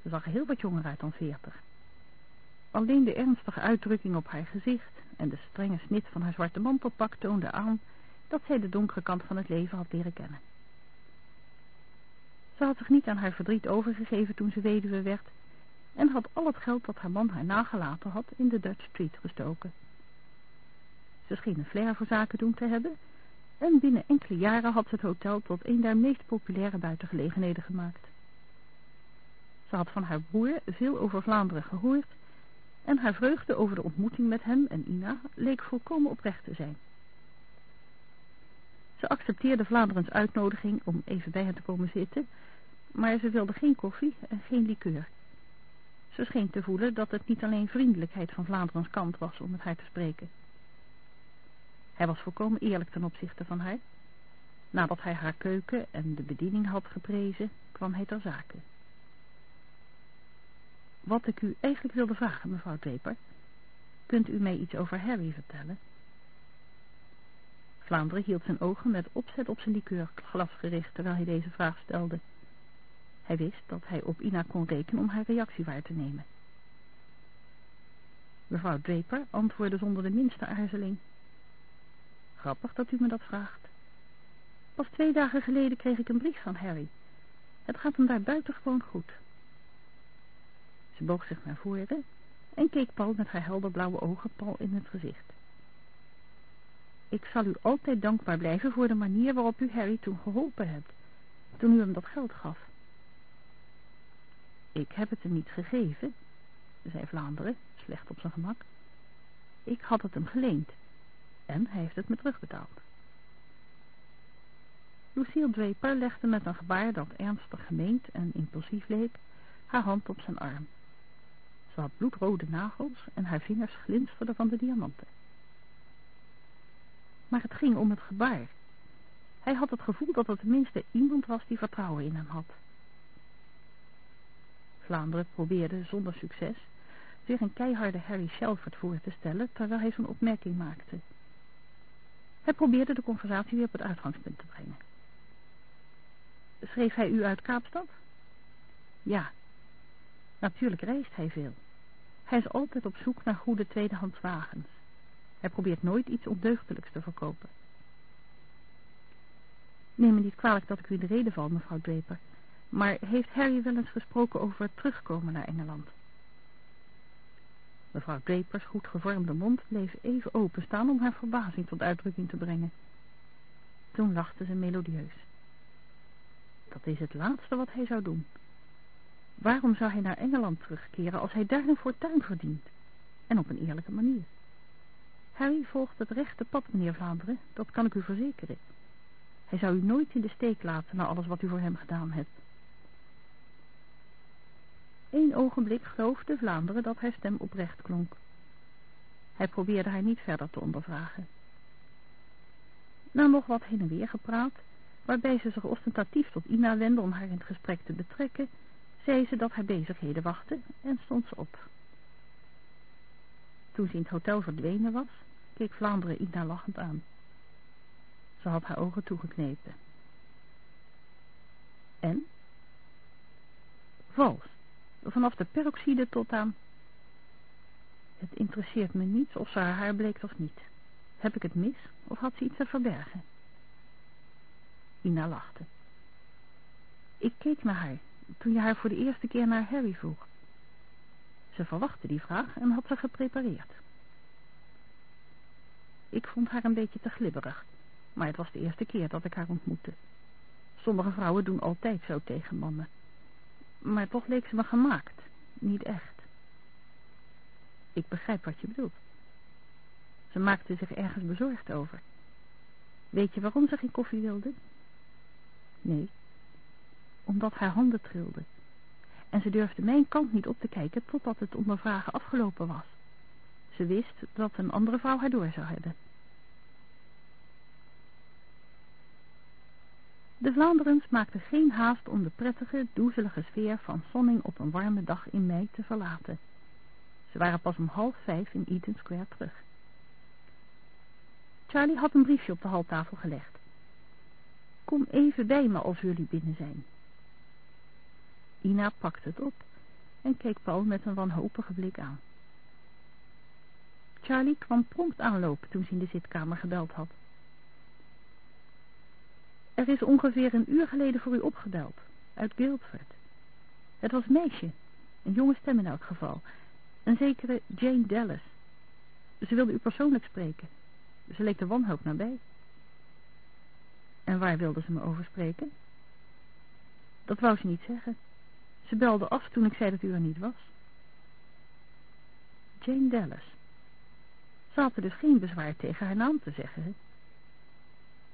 Ze zag heel wat jonger uit dan veertig. Alleen de ernstige uitdrukking op haar gezicht en de strenge snit van haar zwarte mantelpak toonden aan dat zij de donkere kant van het leven had leren kennen. Ze had zich niet aan haar verdriet overgegeven toen ze weduwe werd en had al het geld dat haar man haar nagelaten had in de Dutch Street gestoken. Ze scheen een flair voor zaken doen te hebben en binnen enkele jaren had ze het hotel tot een der meest populaire buitengelegenheden gemaakt. Ze had van haar broer veel over Vlaanderen gehoord en haar vreugde over de ontmoeting met hem en Ina leek volkomen oprecht te zijn. Ze accepteerde Vlaanderens uitnodiging om even bij hen te komen zitten, maar ze wilde geen koffie en geen likeur. Ze scheen te voelen dat het niet alleen vriendelijkheid van Vlaanderens kant was om met haar te spreken. Hij was volkomen eerlijk ten opzichte van haar. Nadat hij haar keuken en de bediening had geprezen, kwam hij ter zake. Wat ik u eigenlijk wilde vragen, mevrouw Draper, kunt u mij iets over Harry vertellen? Vlaanderen hield zijn ogen met opzet op zijn likeurglas gericht terwijl hij deze vraag stelde. Hij wist dat hij op Ina kon rekenen om haar reactie waar te nemen. Mevrouw Draper antwoordde zonder de minste aarzeling. Grappig dat u me dat vraagt. Pas twee dagen geleden kreeg ik een brief van Harry. Het gaat hem daar buitengewoon goed. Ze boog zich naar voren en keek Paul met haar helderblauwe ogen Paul in het gezicht. Ik zal u altijd dankbaar blijven voor de manier waarop u Harry toen geholpen hebt, toen u hem dat geld gaf. Ik heb het hem niet gegeven, zei Vlaanderen, slecht op zijn gemak. Ik had het hem geleend en hij heeft het me terugbetaald. Lucille Draper legde met een gebaar dat ernstig gemeend en impulsief leek, haar hand op zijn arm. Ze had bloedrode nagels en haar vingers glinsterden van de diamanten. Maar het ging om het gebaar. Hij had het gevoel dat er tenminste iemand was die vertrouwen in hem had. Vlaanderen probeerde zonder succes zich een keiharde Harry Shelford voor te stellen terwijl hij zo'n opmerking maakte. Hij probeerde de conversatie weer op het uitgangspunt te brengen. Schreef hij u uit Kaapstad? Ja. Natuurlijk reist hij veel. Hij is altijd op zoek naar goede tweedehands wagens. Hij probeert nooit iets ondeugdelijks te verkopen. Neem me niet kwalijk dat ik u de reden val, mevrouw Draper. Maar heeft Harry wel eens gesproken over het terugkomen naar Engeland? Mevrouw Drapers goed gevormde mond bleef even openstaan om haar verbazing tot uitdrukking te brengen. Toen lachte ze melodieus. Dat is het laatste wat hij zou doen. Waarom zou hij naar Engeland terugkeren als hij daar een fortuin verdient? En op een eerlijke manier. Harry volgt het rechte pad, meneer Vlaanderen, dat kan ik u verzekeren. Hij zou u nooit in de steek laten na alles wat u voor hem gedaan hebt. Eén ogenblik geloofde Vlaanderen dat haar stem oprecht klonk. Hij probeerde haar niet verder te ondervragen. Na nog wat heen en weer gepraat, waarbij ze zich ostentatief tot Ina wendde om haar in het gesprek te betrekken, zei ze dat haar bezigheden wachten en stond ze op. Toen ze in het hotel verdwenen was, keek Vlaanderen Ina lachend aan. Ze had haar ogen toegeknepen. En? Vals. Vanaf de peroxide tot aan... Het interesseert me niet of ze haar haar bleekt of niet. Heb ik het mis of had ze iets te verbergen? Ina lachte. Ik keek naar haar toen je haar voor de eerste keer naar Harry vroeg. Ze verwachtte die vraag en had ze geprepareerd. Ik vond haar een beetje te glibberig, maar het was de eerste keer dat ik haar ontmoette. Sommige vrouwen doen altijd zo tegen mannen. Maar toch leek ze me gemaakt, niet echt. Ik begrijp wat je bedoelt. Ze maakte zich ergens bezorgd over. Weet je waarom ze geen koffie wilde? Nee, omdat haar handen trilden. En ze durfde mijn kant niet op te kijken totdat het ondervragen afgelopen was. Ze wist dat een andere vrouw haar door zou hebben. De Vlaanderens maakten geen haast om de prettige, doezelige sfeer van Sonning op een warme dag in mei te verlaten. Ze waren pas om half vijf in Eaton Square terug. Charlie had een briefje op de haltafel gelegd. Kom even bij me als jullie binnen zijn. Ina pakte het op en keek Paul met een wanhopige blik aan. Charlie kwam prompt aanlopen toen ze in de zitkamer gebeld had. Er is ongeveer een uur geleden voor u opgebeld, uit Guildford. Het was een meisje, een jonge stem in elk geval, een zekere Jane Dallas. Ze wilde u persoonlijk spreken. Ze leek de wanhoop nabij. En waar wilde ze me over spreken? Dat wou ze niet zeggen. Ze belde af toen ik zei dat u er niet was. Jane Dallas. Ze had er dus geen bezwaar tegen haar naam te zeggen?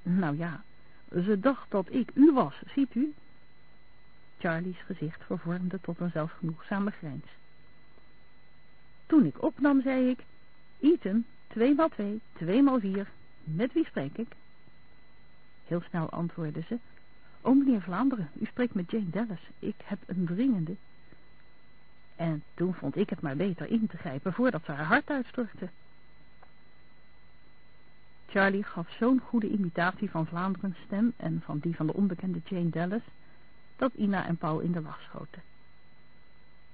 Nou ja, ze dacht dat ik u was, ziet u? Charlie's gezicht vervormde tot een zelfgenoegzame grijns. Toen ik opnam, zei ik, Ethan, twee maal twee, twee maal vier, met wie spreek ik? Heel snel antwoordde ze, O meneer Vlaanderen, u spreekt met Jane Dallas, ik heb een dringende. En toen vond ik het maar beter in te grijpen voordat ze haar hart uitstortte. Charlie gaf zo'n goede imitatie van Vlaanderen's stem en van die van de onbekende Jane Dallas, dat Ina en Paul in de lach schoten.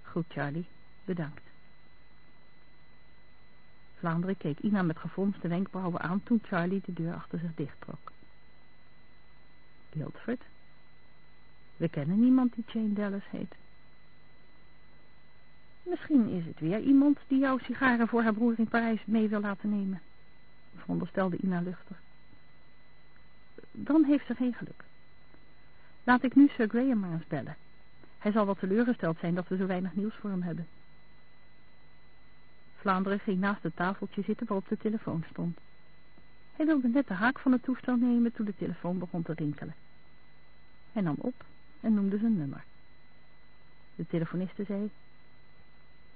Goed, Charlie, bedankt. Vlaanderen keek Ina met gefronste wenkbrauwen aan toen Charlie de deur achter zich dichttrok. Guildford? We kennen niemand die Jane Dallas heet. Misschien is het weer iemand die jouw sigaren voor haar broer in Parijs mee wil laten nemen, veronderstelde Ina luchtig. Dan heeft ze geen geluk. Laat ik nu Sir Graham maar eens bellen. Hij zal wat teleurgesteld zijn dat we zo weinig nieuws voor hem hebben. Vlaanderen ging naast het tafeltje zitten waarop de telefoon stond. Hij wilde net de haak van het toestel nemen toen de telefoon begon te rinkelen. Hij nam op en noemde zijn nummer. De telefoniste zei,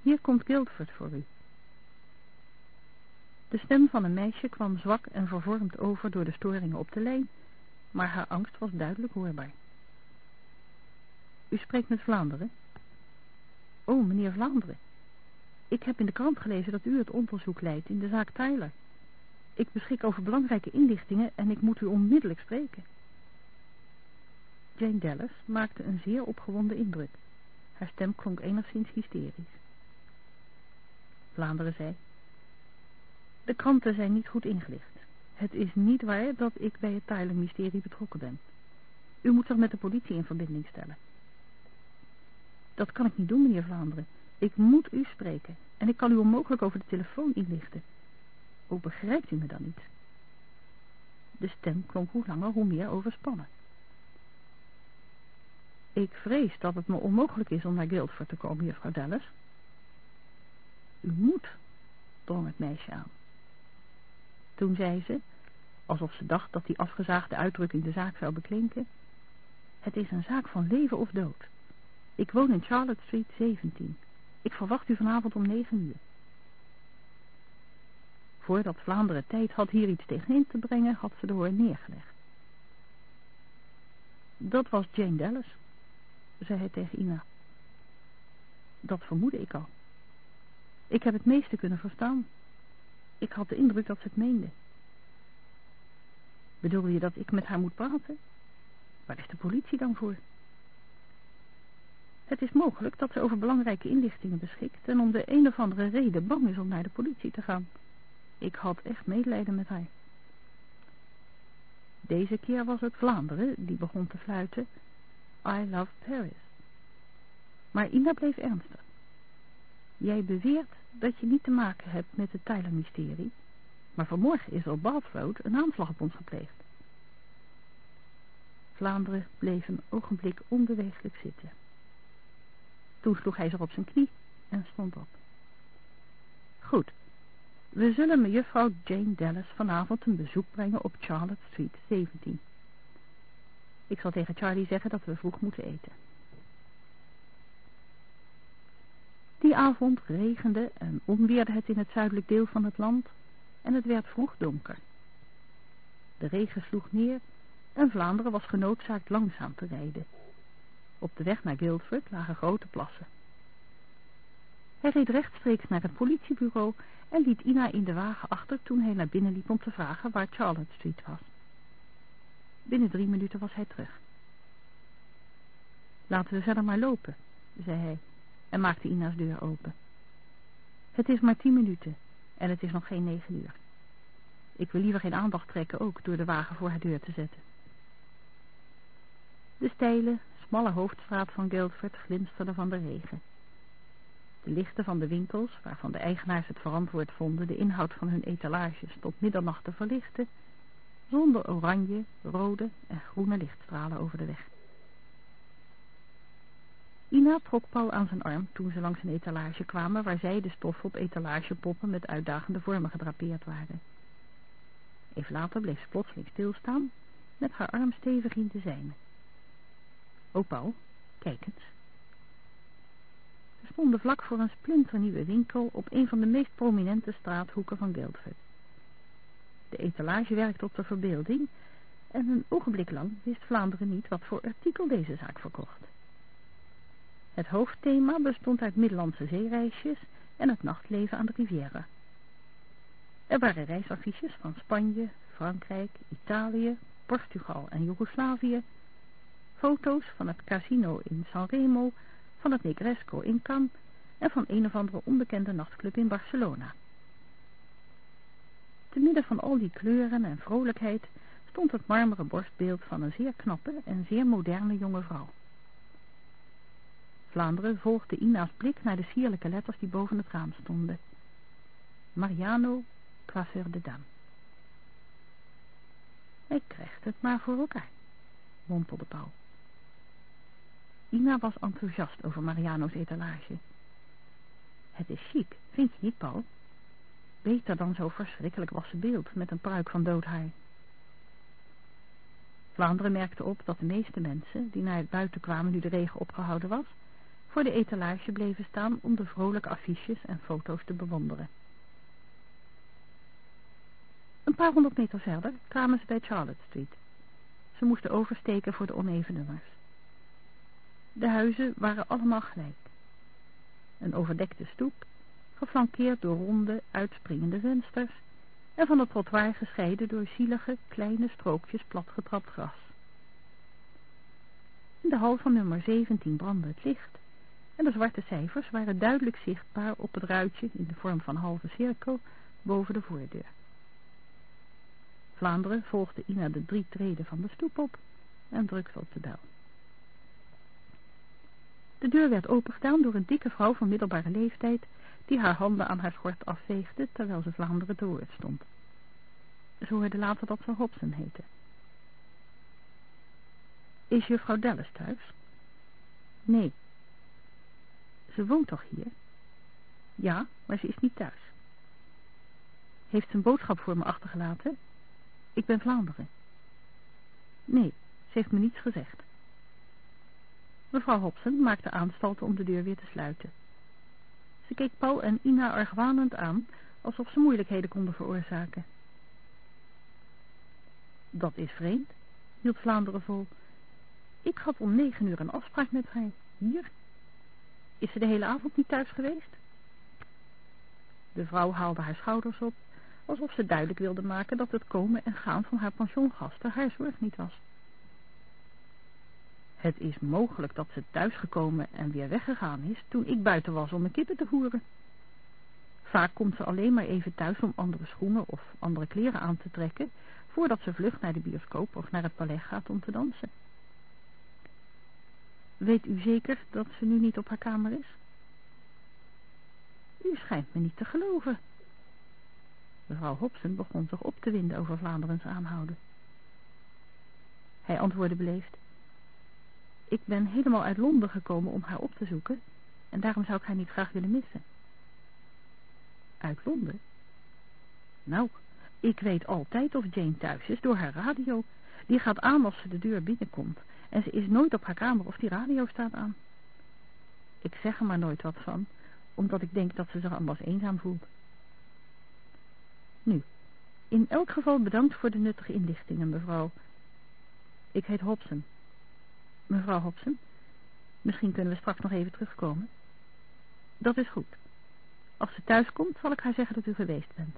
hier komt Guildford voor u. De stem van een meisje kwam zwak en vervormd over door de storingen op de lijn, maar haar angst was duidelijk hoorbaar. U spreekt met Vlaanderen? Oh, meneer Vlaanderen. Ik heb in de krant gelezen dat u het onderzoek leidt in de zaak Tyler. Ik beschik over belangrijke inlichtingen en ik moet u onmiddellijk spreken. Jane Dallas maakte een zeer opgewonden indruk. Haar stem klonk enigszins hysterisch. Vlaanderen zei... De kranten zijn niet goed ingelicht. Het is niet waar dat ik bij het Tyler-mysterie betrokken ben. U moet zich met de politie in verbinding stellen. Dat kan ik niet doen, meneer Vlaanderen. Ik moet u spreken en ik kan u onmogelijk over de telefoon inlichten. Hoe begrijpt u me dan niet? De stem klonk hoe langer hoe meer overspannen. Ik vrees dat het me onmogelijk is om naar Guildford te komen, juffrouw Dallas. U moet, drong het meisje aan. Toen zei ze, alsof ze dacht dat die afgezaagde uitdrukking de zaak zou beklinken, het is een zaak van leven of dood. Ik woon in Charlotte Street 17. Ik verwacht u vanavond om negen uur. Voordat Vlaanderen tijd had hier iets tegenin te brengen, had ze de hoorn neergelegd. Dat was Jane Dallas, zei hij tegen Ina. Dat vermoedde ik al. Ik heb het meeste kunnen verstaan. Ik had de indruk dat ze het meende. Bedoel je dat ik met haar moet praten? Waar is de politie dan voor? Het is mogelijk dat ze over belangrijke inlichtingen beschikt en om de een of andere reden bang is om naar de politie te gaan. Ik had echt medelijden met haar. Deze keer was het Vlaanderen die begon te fluiten I love Paris. Maar Ina bleef ernstig. Jij beweert dat je niet te maken hebt met het Tyler-mysterie, maar vanmorgen is er op Bath Road een aanslag op ons gepleegd. Vlaanderen bleef een ogenblik onbeweeglijk zitten. Toen sloeg hij zich op zijn knie en stond op. Goed, we zullen mejuffrouw Jane Dallas vanavond een bezoek brengen op Charlotte Street 17. Ik zal tegen Charlie zeggen dat we vroeg moeten eten. Die avond regende en onweerde het in het zuidelijk deel van het land en het werd vroeg donker. De regen sloeg neer en Vlaanderen was genoodzaakt langzaam te rijden. Op de weg naar Guildford lagen grote plassen. Hij reed rechtstreeks naar het politiebureau en liet Ina in de wagen achter toen hij naar binnen liep om te vragen waar Charlotte Street was. Binnen drie minuten was hij terug. Laten we verder maar lopen, zei hij en maakte Ina's deur open. Het is maar tien minuten en het is nog geen negen uur. Ik wil liever geen aandacht trekken ook door de wagen voor haar deur te zetten. De steile, smalle hoofdstraat van Guildford glinsterde van de regen. De lichten van de winkels, waarvan de eigenaars het verantwoord vonden de inhoud van hun etalages tot middernacht te verlichten, zonder oranje, rode en groene lichtstralen over de weg. Ina trok Paul aan zijn arm toen ze langs een etalage kwamen waar zij de stof op etalagepoppen met uitdagende vormen gedrapeerd waren. Even later bleef ze plotseling stilstaan met haar arm stevig in de zijne. O Paul, kijk eens. Ze stonden vlak voor een splinternieuwe winkel op een van de meest prominente straathoeken van Guildford. De etalage werkte op de verbeelding en een ogenblik lang wist Vlaanderen niet wat voor artikel deze zaak verkocht. Het hoofdthema bestond uit Middellandse zeereisjes en het nachtleven aan de Riviera. Er waren reisaffiches van Spanje, Frankrijk, Italië, Portugal en Joegoslavië, foto's van het casino in Sanremo, van het Negresco in Cannes en van een of andere onbekende nachtclub in Barcelona. Te midden van al die kleuren en vrolijkheid stond het marmeren borstbeeld van een zeer knappe en zeer moderne jonge vrouw. Vlaanderen volgde Ina's blik naar de sierlijke letters die boven het raam stonden. Mariano Coiffeur de Dame. Hij krijgt het maar voor elkaar, mompelde Paul. Ina was enthousiast over Mariano's etalage. Het is chic, vind je niet, Paul? Beter dan zo verschrikkelijk wassen beeld met een pruik van dood haar. Vlaanderen merkte op dat de meeste mensen, die naar het buiten kwamen nu de regen opgehouden was, voor de etalage bleven staan om de vrolijke affiches en foto's te bewonderen. Een paar honderd meter verder kwamen ze bij Charlotte Street. Ze moesten oversteken voor de oneven nummers. De huizen waren allemaal gelijk. Een overdekte stoep, geflankeerd door ronde, uitspringende vensters en van het trottoir gescheiden door zielige, kleine strookjes platgetrapt gras. In de hal van nummer 17 brandde het licht en de zwarte cijfers waren duidelijk zichtbaar op het ruitje in de vorm van halve cirkel boven de voordeur. Vlaanderen volgde Ina de drie treden van de stoep op en drukte op de bel. De deur werd opengedaan door een dikke vrouw van middelbare leeftijd die haar handen aan haar schort afveegde terwijl ze Vlaanderen te woord stond. Ze hoorde later dat ze Hobson heette. Is juffrouw Dallas thuis? Nee. Ze woont toch hier? Ja, maar ze is niet thuis. Heeft ze een boodschap voor me achtergelaten? Ik ben Vlaanderen. Nee, ze heeft me niets gezegd. Mevrouw Hobson maakte aanstalten om de deur weer te sluiten. Ze keek Paul en Ina argwanend aan, alsof ze moeilijkheden konden veroorzaken. Dat is vreemd, hield Vlaanderen vol. Ik had om negen uur een afspraak met haar, hier. Is ze de hele avond niet thuis geweest? De vrouw haalde haar schouders op alsof ze duidelijk wilde maken dat het komen en gaan van haar pensioengasten haar zorg niet was. Het is mogelijk dat ze thuisgekomen en weer weggegaan is toen ik buiten was om mijn kippen te voeren. Vaak komt ze alleen maar even thuis om andere schoenen of andere kleren aan te trekken, voordat ze vlug naar de bioscoop of naar het ballet gaat om te dansen. Weet u zeker dat ze nu niet op haar kamer is? U schijnt me niet te geloven, Mevrouw Hobson begon zich op te winden over Vlaanderens aanhouden. Hij antwoordde beleefd. Ik ben helemaal uit Londen gekomen om haar op te zoeken en daarom zou ik haar niet graag willen missen. Uit Londen? Nou, ik weet altijd of Jane thuis is door haar radio. Die gaat aan als ze de deur binnenkomt en ze is nooit op haar kamer of die radio staat aan. Ik zeg er maar nooit wat van, omdat ik denk dat ze zich anders eenzaam voelt. Nu, in elk geval bedankt voor de nuttige inlichtingen, mevrouw. Ik heet Hobson. Mevrouw Hobson, misschien kunnen we straks nog even terugkomen. Dat is goed. Als ze thuis komt, zal ik haar zeggen dat u geweest bent.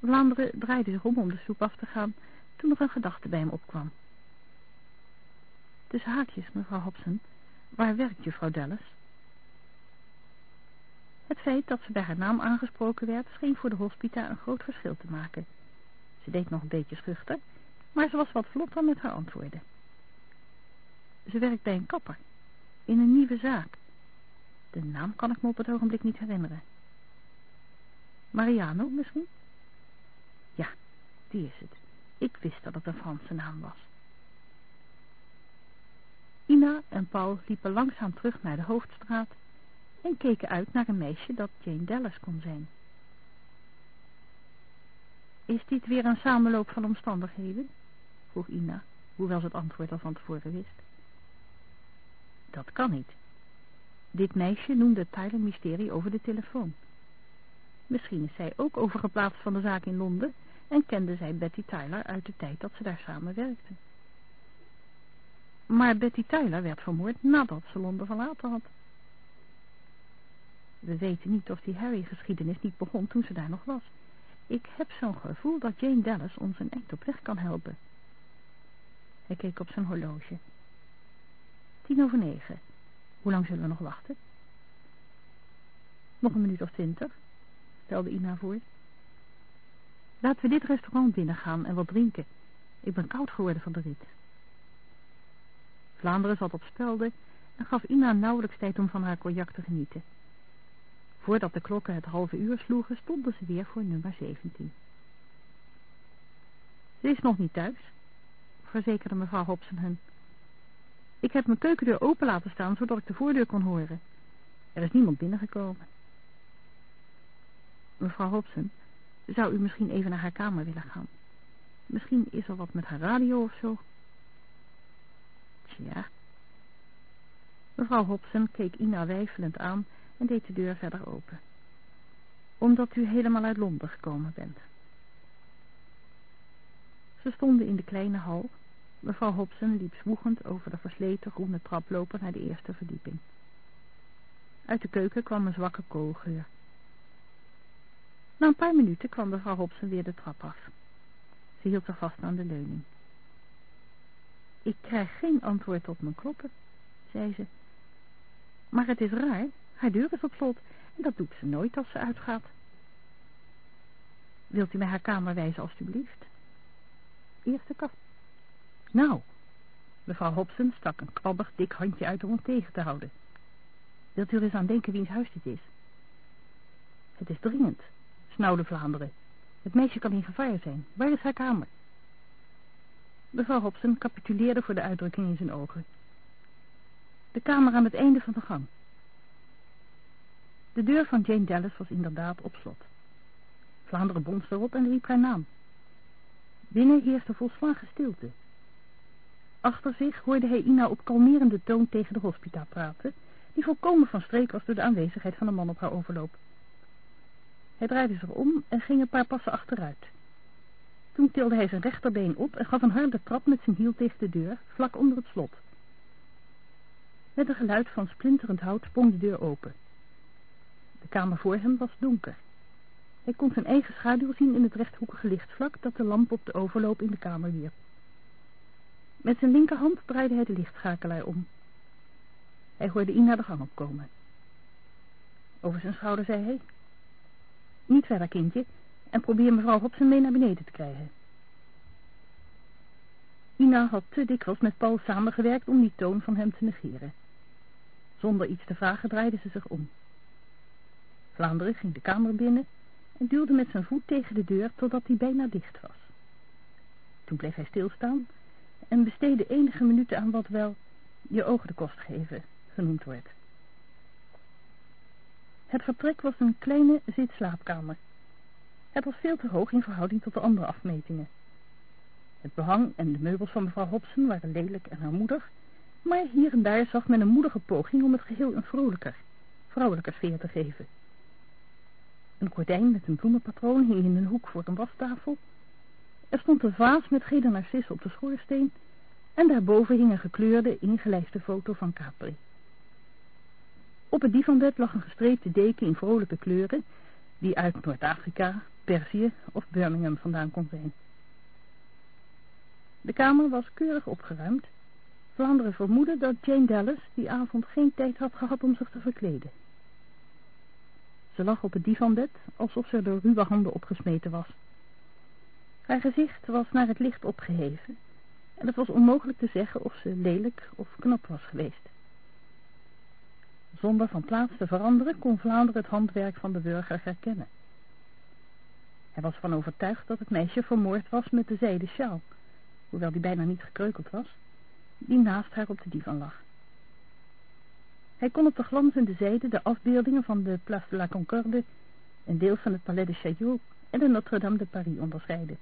Vlaanderen draaide zich om om de soep af te gaan, toen nog een gedachte bij hem opkwam. Tussen haakjes, mevrouw Hobson, waar werkt juffrouw Dallas? Het feit dat ze bij haar naam aangesproken werd, scheen voor de hospita een groot verschil te maken. Ze deed nog een beetje schuchter, maar ze was wat vlotter met haar antwoorden. Ze werkt bij een kapper, in een nieuwe zaak. De naam kan ik me op het ogenblik niet herinneren. Mariano misschien? Ja, die is het. Ik wist dat het een Franse naam was. Ina en Paul liepen langzaam terug naar de hoofdstraat en keken uit naar een meisje dat Jane Dallas kon zijn. Is dit weer een samenloop van omstandigheden? vroeg Ina, hoewel ze het antwoord al van tevoren wist. Dat kan niet. Dit meisje noemde het Tyler mysterie over de telefoon. Misschien is zij ook overgeplaatst van de zaak in Londen en kende zij Betty Tyler uit de tijd dat ze daar samen werkten. Maar Betty Tyler werd vermoord nadat ze Londen verlaten had. We weten niet of die Harry-geschiedenis niet begon toen ze daar nog was. Ik heb zo'n gevoel dat Jane Dallas ons een eind op weg kan helpen. Hij keek op zijn horloge. Tien over negen. Hoe lang zullen we nog wachten? Nog een minuut of twintig, stelde Ina voor. Laten we dit restaurant binnengaan en wat drinken. Ik ben koud geworden van de rit. Vlaanderen zat op spelden en gaf Ina nauwelijks tijd om van haar cognac te genieten. Voordat de klokken het halve uur sloegen, stonden ze weer voor nummer 17. Ze is nog niet thuis, verzekerde mevrouw Hobson hen. Ik heb mijn keukendeur open laten staan, zodat ik de voordeur kon horen. Er is niemand binnengekomen. Mevrouw Hobson, zou u misschien even naar haar kamer willen gaan? Misschien is er wat met haar radio of zo. Tja. Mevrouw Hobson keek Ina weifelend aan en deed de deur verder open. Omdat u helemaal uit Londen gekomen bent. Ze stonden in de kleine hal. Mevrouw Hobson liep zwoegend over de versleten groene traploper naar de eerste verdieping. Uit de keuken kwam een zwakke koolgeur. Na een paar minuten kwam mevrouw Hobson weer de trap af. Ze hield zich vast aan de leuning. Ik krijg geen antwoord op mijn kloppen, zei ze. Maar het is raar, haar deur is op slot en dat doet ze nooit als ze uitgaat. Wilt u mij haar kamer wijzen, alstublieft? Eerste kast. Nou, mevrouw Hobson stak een kwabbig dik handje uit om hem tegen te houden. Wilt u er eens aan denken wiens huis dit is? Het is dringend, snauwde Vlaanderen. Het meisje kan in gevaar zijn. Waar is haar kamer? Mevrouw Hobson capituleerde voor de uitdrukking in zijn ogen. De kamer aan het einde van de gang. De deur van Jane Dallas was inderdaad op slot. Vlaanderen bonsde erop en riep haar naam. Binnen heerste volslagen stilte. Achter zich hoorde hij Ina op kalmerende toon tegen de hospita praten, die volkomen van streek was door de aanwezigheid van een man op haar overloop. Hij draaide zich om en ging een paar passen achteruit. Toen tilde hij zijn rechterbeen op en gaf een harde trap met zijn hiel tegen de deur, vlak onder het slot. Met een geluid van splinterend hout sprong de deur open. De kamer voor hem was donker. Hij kon zijn eigen schaduw zien in het rechthoekige lichtvlak dat de lamp op de overloop in de kamer wierp. Met zijn linkerhand draaide hij de lichtschakelaar om. Hij hoorde Ina de gang opkomen. Over zijn schouder zei hij... Niet verder, kindje, en probeer mevrouw Hobson mee naar beneden te krijgen. Ina had te dikwijls met Paul samengewerkt om die toon van hem te negeren. Zonder iets te vragen draaide ze zich om. Vlaanderen ging de kamer binnen en duwde met zijn voet tegen de deur totdat die bijna dicht was. Toen bleef hij stilstaan en besteedde enige minuten aan wat wel je ogen de kost geven genoemd wordt. Het vertrek was een kleine zitslaapkamer. Het was veel te hoog in verhouding tot de andere afmetingen. Het behang en de meubels van mevrouw Hobson waren lelijk en armoedig, maar hier en daar zag men een moedige poging om het geheel een vrolijker, vrouwelijker sfeer te geven. Een gordijn met een bloemenpatroon hing in een hoek voor een wastafel. Er stond een vaas met gele narcissen op de schoorsteen en daarboven hing een gekleurde, ingelijste foto van Capri. Op het divanbed lag een gestreepte deken in vrolijke kleuren, die uit Noord-Afrika, Perzië of Birmingham vandaan kon zijn. De kamer was keurig opgeruimd. Vlaanderen vermoedde dat Jane Dallas die avond geen tijd had gehad om zich te verkleden. Ze lag op het divanbed, alsof ze door ruwe handen opgesmeten was. Haar gezicht was naar het licht opgeheven en het was onmogelijk te zeggen of ze lelijk of knap was geweest. Zonder van plaats te veranderen kon Vlaanderen het handwerk van de burger herkennen. Hij was van overtuigd dat het meisje vermoord was met de zijden sjaal, hoewel die bijna niet gekreukeld was, die naast haar op de divan lag. Hij kon op de glanzende zijde de afbeeldingen van de Place de la Concorde, een deel van het Palais de Chaillot en de Notre-Dame de Paris onderscheiden.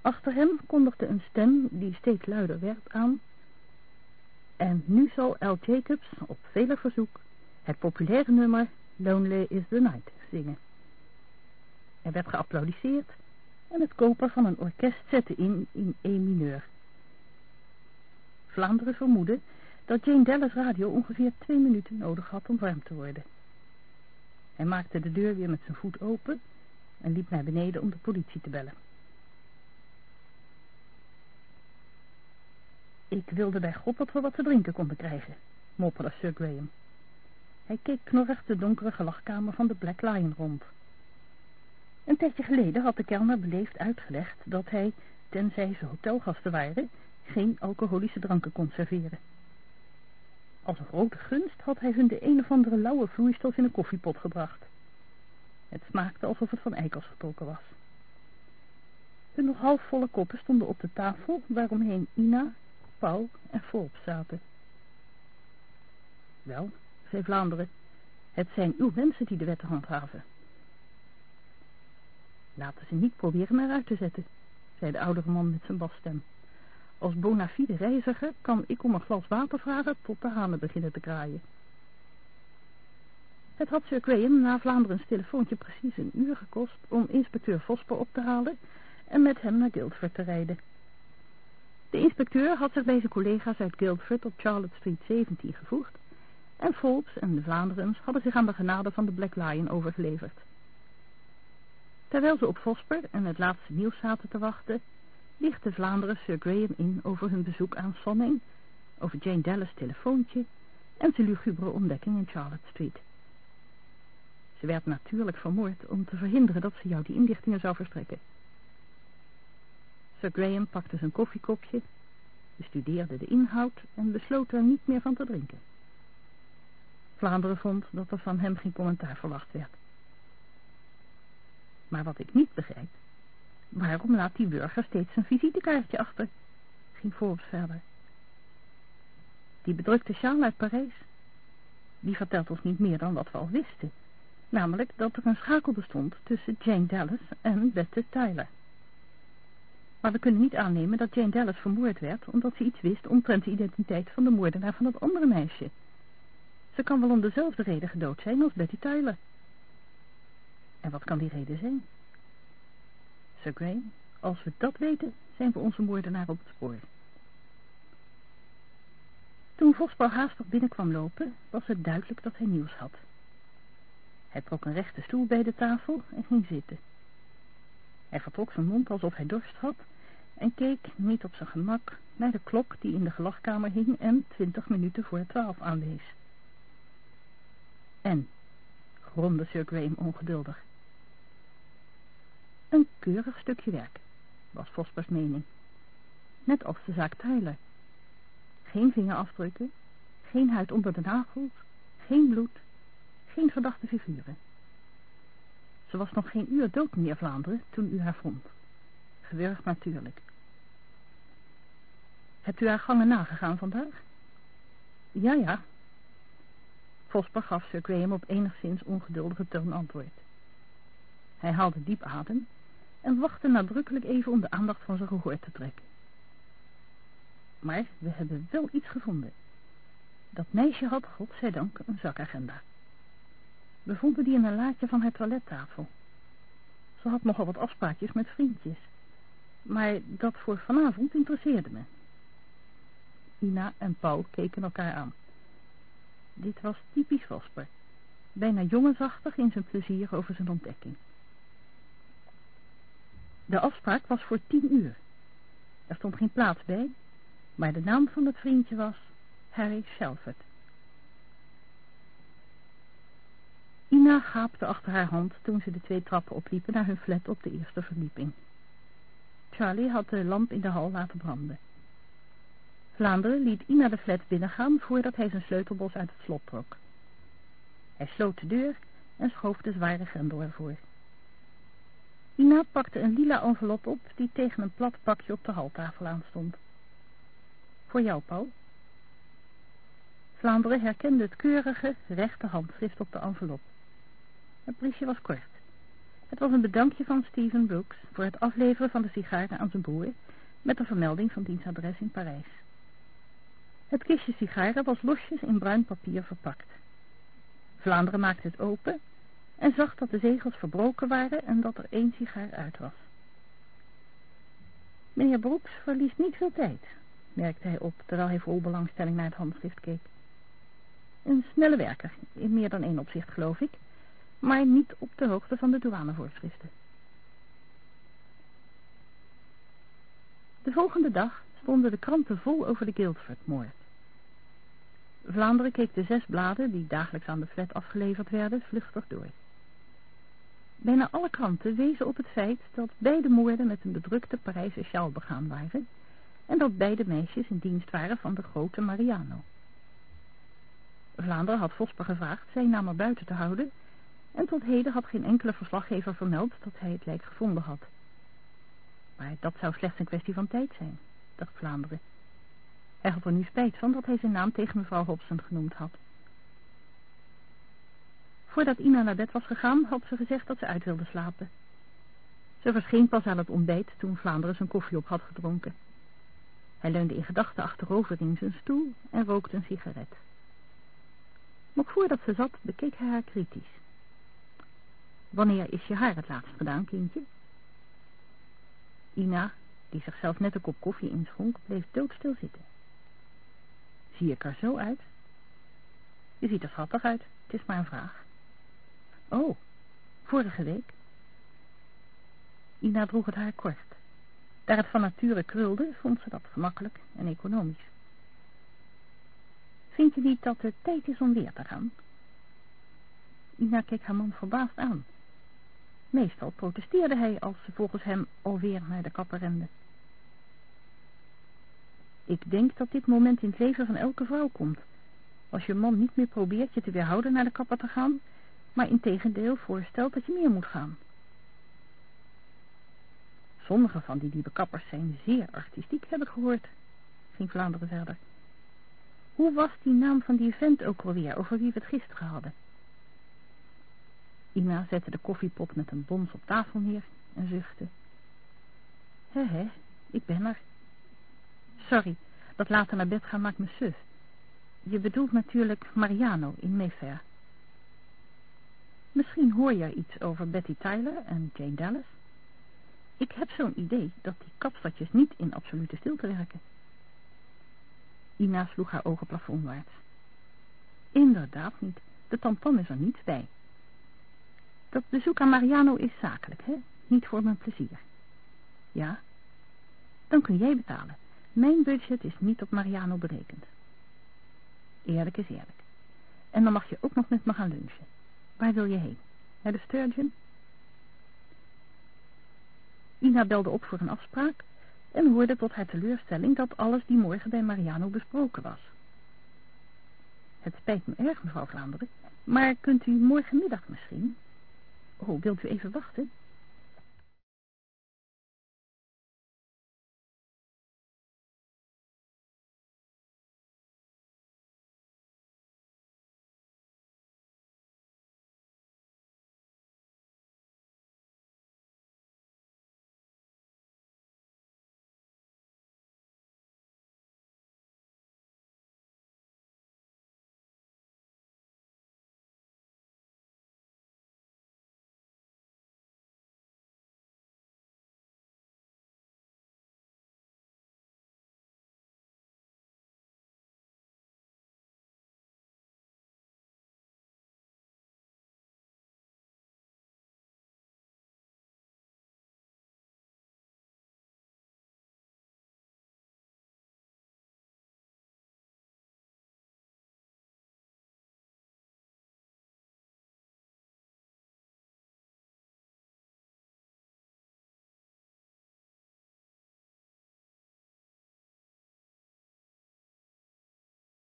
Achter hem kondigde een stem die steeds luider werd aan. En nu zal L. Jacobs op vele verzoek het populaire nummer Lonely is the Night zingen. Er werd geapplaudiseerd en het koper van een orkest zette in in E mineur. Vlaanderen vermoedde dat Jane Dallas radio ongeveer twee minuten nodig had om warm te worden. Hij maakte de deur weer met zijn voet open en liep naar beneden om de politie te bellen. Ik wilde bij God dat we wat te drinken konden krijgen, mopperde Sir Graham. Hij keek knorrig de donkere gelachkamer van de Black Lion rond. Een tijdje geleden had de kelner beleefd uitgelegd dat hij, tenzij ze hotelgasten waren, geen alcoholische dranken kon serveren. Als een grote gunst had hij hun de een of andere lauwe vloeistof in een koffiepot gebracht. Het smaakte alsof het van eikels getrokken was. Hun nog halfvolle koppen stonden op de tafel, waaromheen Ina, Paul en Forbes zaten. Wel, zei Vlaanderen, het zijn uw mensen die de wetten handhaven. Laten ze niet proberen naar uit te zetten, zei de oudere man met zijn basstem. Als bona fide reiziger kan ik om een glas water vragen tot de beginnen te kraaien. Het had Sir Graham na Vlaanderens telefoontje precies een uur gekost om inspecteur Vosper op te halen en met hem naar Guildford te rijden. De inspecteur had zich bij zijn collega's uit Guildford op Charlotte Street 17 gevoegd en Forbes en de Vlaanderens hadden zich aan de genade van de Black Lion overgeleverd. Terwijl ze op Vosper en het laatste nieuws zaten te wachten, lichtte Vlaanderen Sir Graham in over hun bezoek aan Sonning, over Jane Dallas' telefoontje en zijn lugubere ontdekking in Charlotte Street. Ze werd natuurlijk vermoord om te verhinderen dat ze jou die inlichtingen zou verstrekken. Sir Graham pakte zijn koffiekopje, bestudeerde de inhoud en besloot er niet meer van te drinken. Vlaanderen vond dat er van hem geen commentaar verwacht werd. Maar wat ik niet begrijp, waarom laat die burger steeds een visitekaartje achter? Ging Forbes verder. Die bedrukte sjaal uit Parijs, die vertelt ons niet meer dan wat we al wisten. Namelijk dat er een schakel bestond tussen Jane Dallas en Bette Tyler. Maar we kunnen niet aannemen dat Jane Dallas vermoord werd omdat ze iets wist omtrent de identiteit van de moordenaar van het andere meisje. Ze kan wel om dezelfde reden gedood zijn als Betty Tyler. En wat kan die reden zijn? Sir Graham, als we dat weten, zijn we onze moordenaar op het spoor. Toen Vosbouw haastig binnenkwam lopen, was het duidelijk dat hij nieuws had. Hij trok een rechte stoel bij de tafel en ging zitten. Hij vertrok zijn mond alsof hij dorst had en keek, niet op zijn gemak, naar de klok die in de gelachkamer hing en twintig minuten voor twaalf aanwees. En, gromde Sir Graham ongeduldig. Een keurig stukje werk, was Vospers mening. Net als de zaak Tyler. Geen vingerafdrukken, geen huid onder de nagels, geen bloed, geen verdachte figuren. Ze was nog geen uur dood, meneer Vlaanderen, toen u haar vond. Gewurgd natuurlijk. Hebt u haar gangen nagegaan vandaag? Ja, ja. Vosper gaf Sir Graham op enigszins ongeduldige toon antwoord. Hij haalde diep adem en wachtte nadrukkelijk even om de aandacht van zijn gehoor te trekken. Maar we hebben wel iets gevonden. Dat meisje had, godzijdank, een zakagenda. We vonden die in een laadje van haar toilettafel. Ze had nogal wat afspraakjes met vriendjes. Maar dat voor vanavond interesseerde me. Ina en Paul keken elkaar aan. Dit was typisch Vosper. Bijna jongensachtig in zijn plezier over zijn ontdekking. De afspraak was voor tien uur. Er stond geen plaats bij, maar de naam van het vriendje was Harry Shelford. Ina gaapte achter haar hand toen ze de twee trappen opliepen naar hun flat op de eerste verdieping. Charlie had de lamp in de hal laten branden. Vlaanderen liet Ina de flat binnengaan voordat hij zijn sleutelbos uit het slot trok. Hij sloot de deur en schoof de zware grendel ervoor. Ina pakte een lila envelop op die tegen een plat pakje op de haltafel aanstond. Voor jou, Paul. Vlaanderen herkende het keurige, rechte handschrift op de envelop. Het briefje was kort. Het was een bedankje van Stephen Brooks voor het afleveren van de sigaren aan zijn broer, met een vermelding van diens adres in Parijs. Het kistje sigaren was losjes in bruin papier verpakt. Vlaanderen maakte het open en zag dat de zegels verbroken waren en dat er één sigaar uit was. Meneer Brooks verliest niet veel tijd, merkte hij op, terwijl hij vol belangstelling naar het handschrift keek. Een snelle werker, in meer dan één opzicht geloof ik, maar niet op de hoogte van de douanevoorschriften. De volgende dag stonden de kranten vol over de Guildford-moord. Vlaanderen keek de zes bladen, die dagelijks aan de flat afgeleverd werden, vluchtig door. Bijna alle kranten wezen op het feit dat beide moorden met een bedrukte Parijse sjaal begaan waren en dat beide meisjes in dienst waren van de grote Mariano. Vlaanderen had Vosper gevraagd zijn naam er buiten te houden en tot heden had geen enkele verslaggever vermeld dat hij het lijk gevonden had. Maar dat zou slechts een kwestie van tijd zijn, dacht Vlaanderen. Hij had er nu spijt van dat hij zijn naam tegen mevrouw Hobson genoemd had. Voordat Ina naar bed was gegaan, had ze gezegd dat ze uit wilde slapen. Ze verscheen pas aan het ontbijt toen Vlaanderen zijn koffie op had gedronken. Hij leunde in gedachten achterover in zijn stoel en rookte een sigaret. Nog voordat ze zat, bekeek hij haar kritisch. Wanneer is je haar het laatst gedaan, kindje? Ina, die zichzelf net een kop koffie inschonk, bleef doodstil zitten. Zie ik er zo uit? Je ziet er schattig uit, het is maar een vraag. Oh, vorige week? Ina droeg het haar kort. Daar het van nature krulde, vond ze dat gemakkelijk en economisch. Vind je niet dat het tijd is om weer te gaan? Ina keek haar man verbaasd aan. Meestal protesteerde hij als ze volgens hem alweer naar de kapper rende. Ik denk dat dit moment in het leven van elke vrouw komt. Als je man niet meer probeert je te weerhouden naar de kapper te gaan, maar in tegendeel voorstelt dat je meer moet gaan. Sommige van die lieve kappers zijn zeer artistiek, heb ik gehoord, ging Vlaanderen verder. Hoe was die naam van die vent ook alweer, over wie we het gisteren hadden? Ina zette de koffiepot met een bons op tafel neer en zuchtte. Hé, hé, ik ben er. Sorry, dat later naar bed gaan maakt me suf. Je bedoelt natuurlijk Mariano in Mayfair. Misschien hoor je iets over Betty Tyler en Jane Dallas. Ik heb zo'n idee dat die kapstadjes niet in absolute stilte werken. Ina sloeg haar ogen plafondwaarts. Inderdaad niet. De tampon is er niet bij. Dat bezoek aan Mariano is zakelijk, hè? Niet voor mijn plezier. Ja? Dan kun jij betalen. Mijn budget is niet op Mariano berekend. Eerlijk is eerlijk. En dan mag je ook nog met me gaan lunchen. Waar wil je heen? Naar de Sturgeon? Ina belde op voor een afspraak en hoorde tot haar teleurstelling dat alles die morgen bij Mariano besproken was. Het spijt me erg, mevrouw Vlaanderen, maar kunt u morgenmiddag misschien? Oh, wilt u even wachten?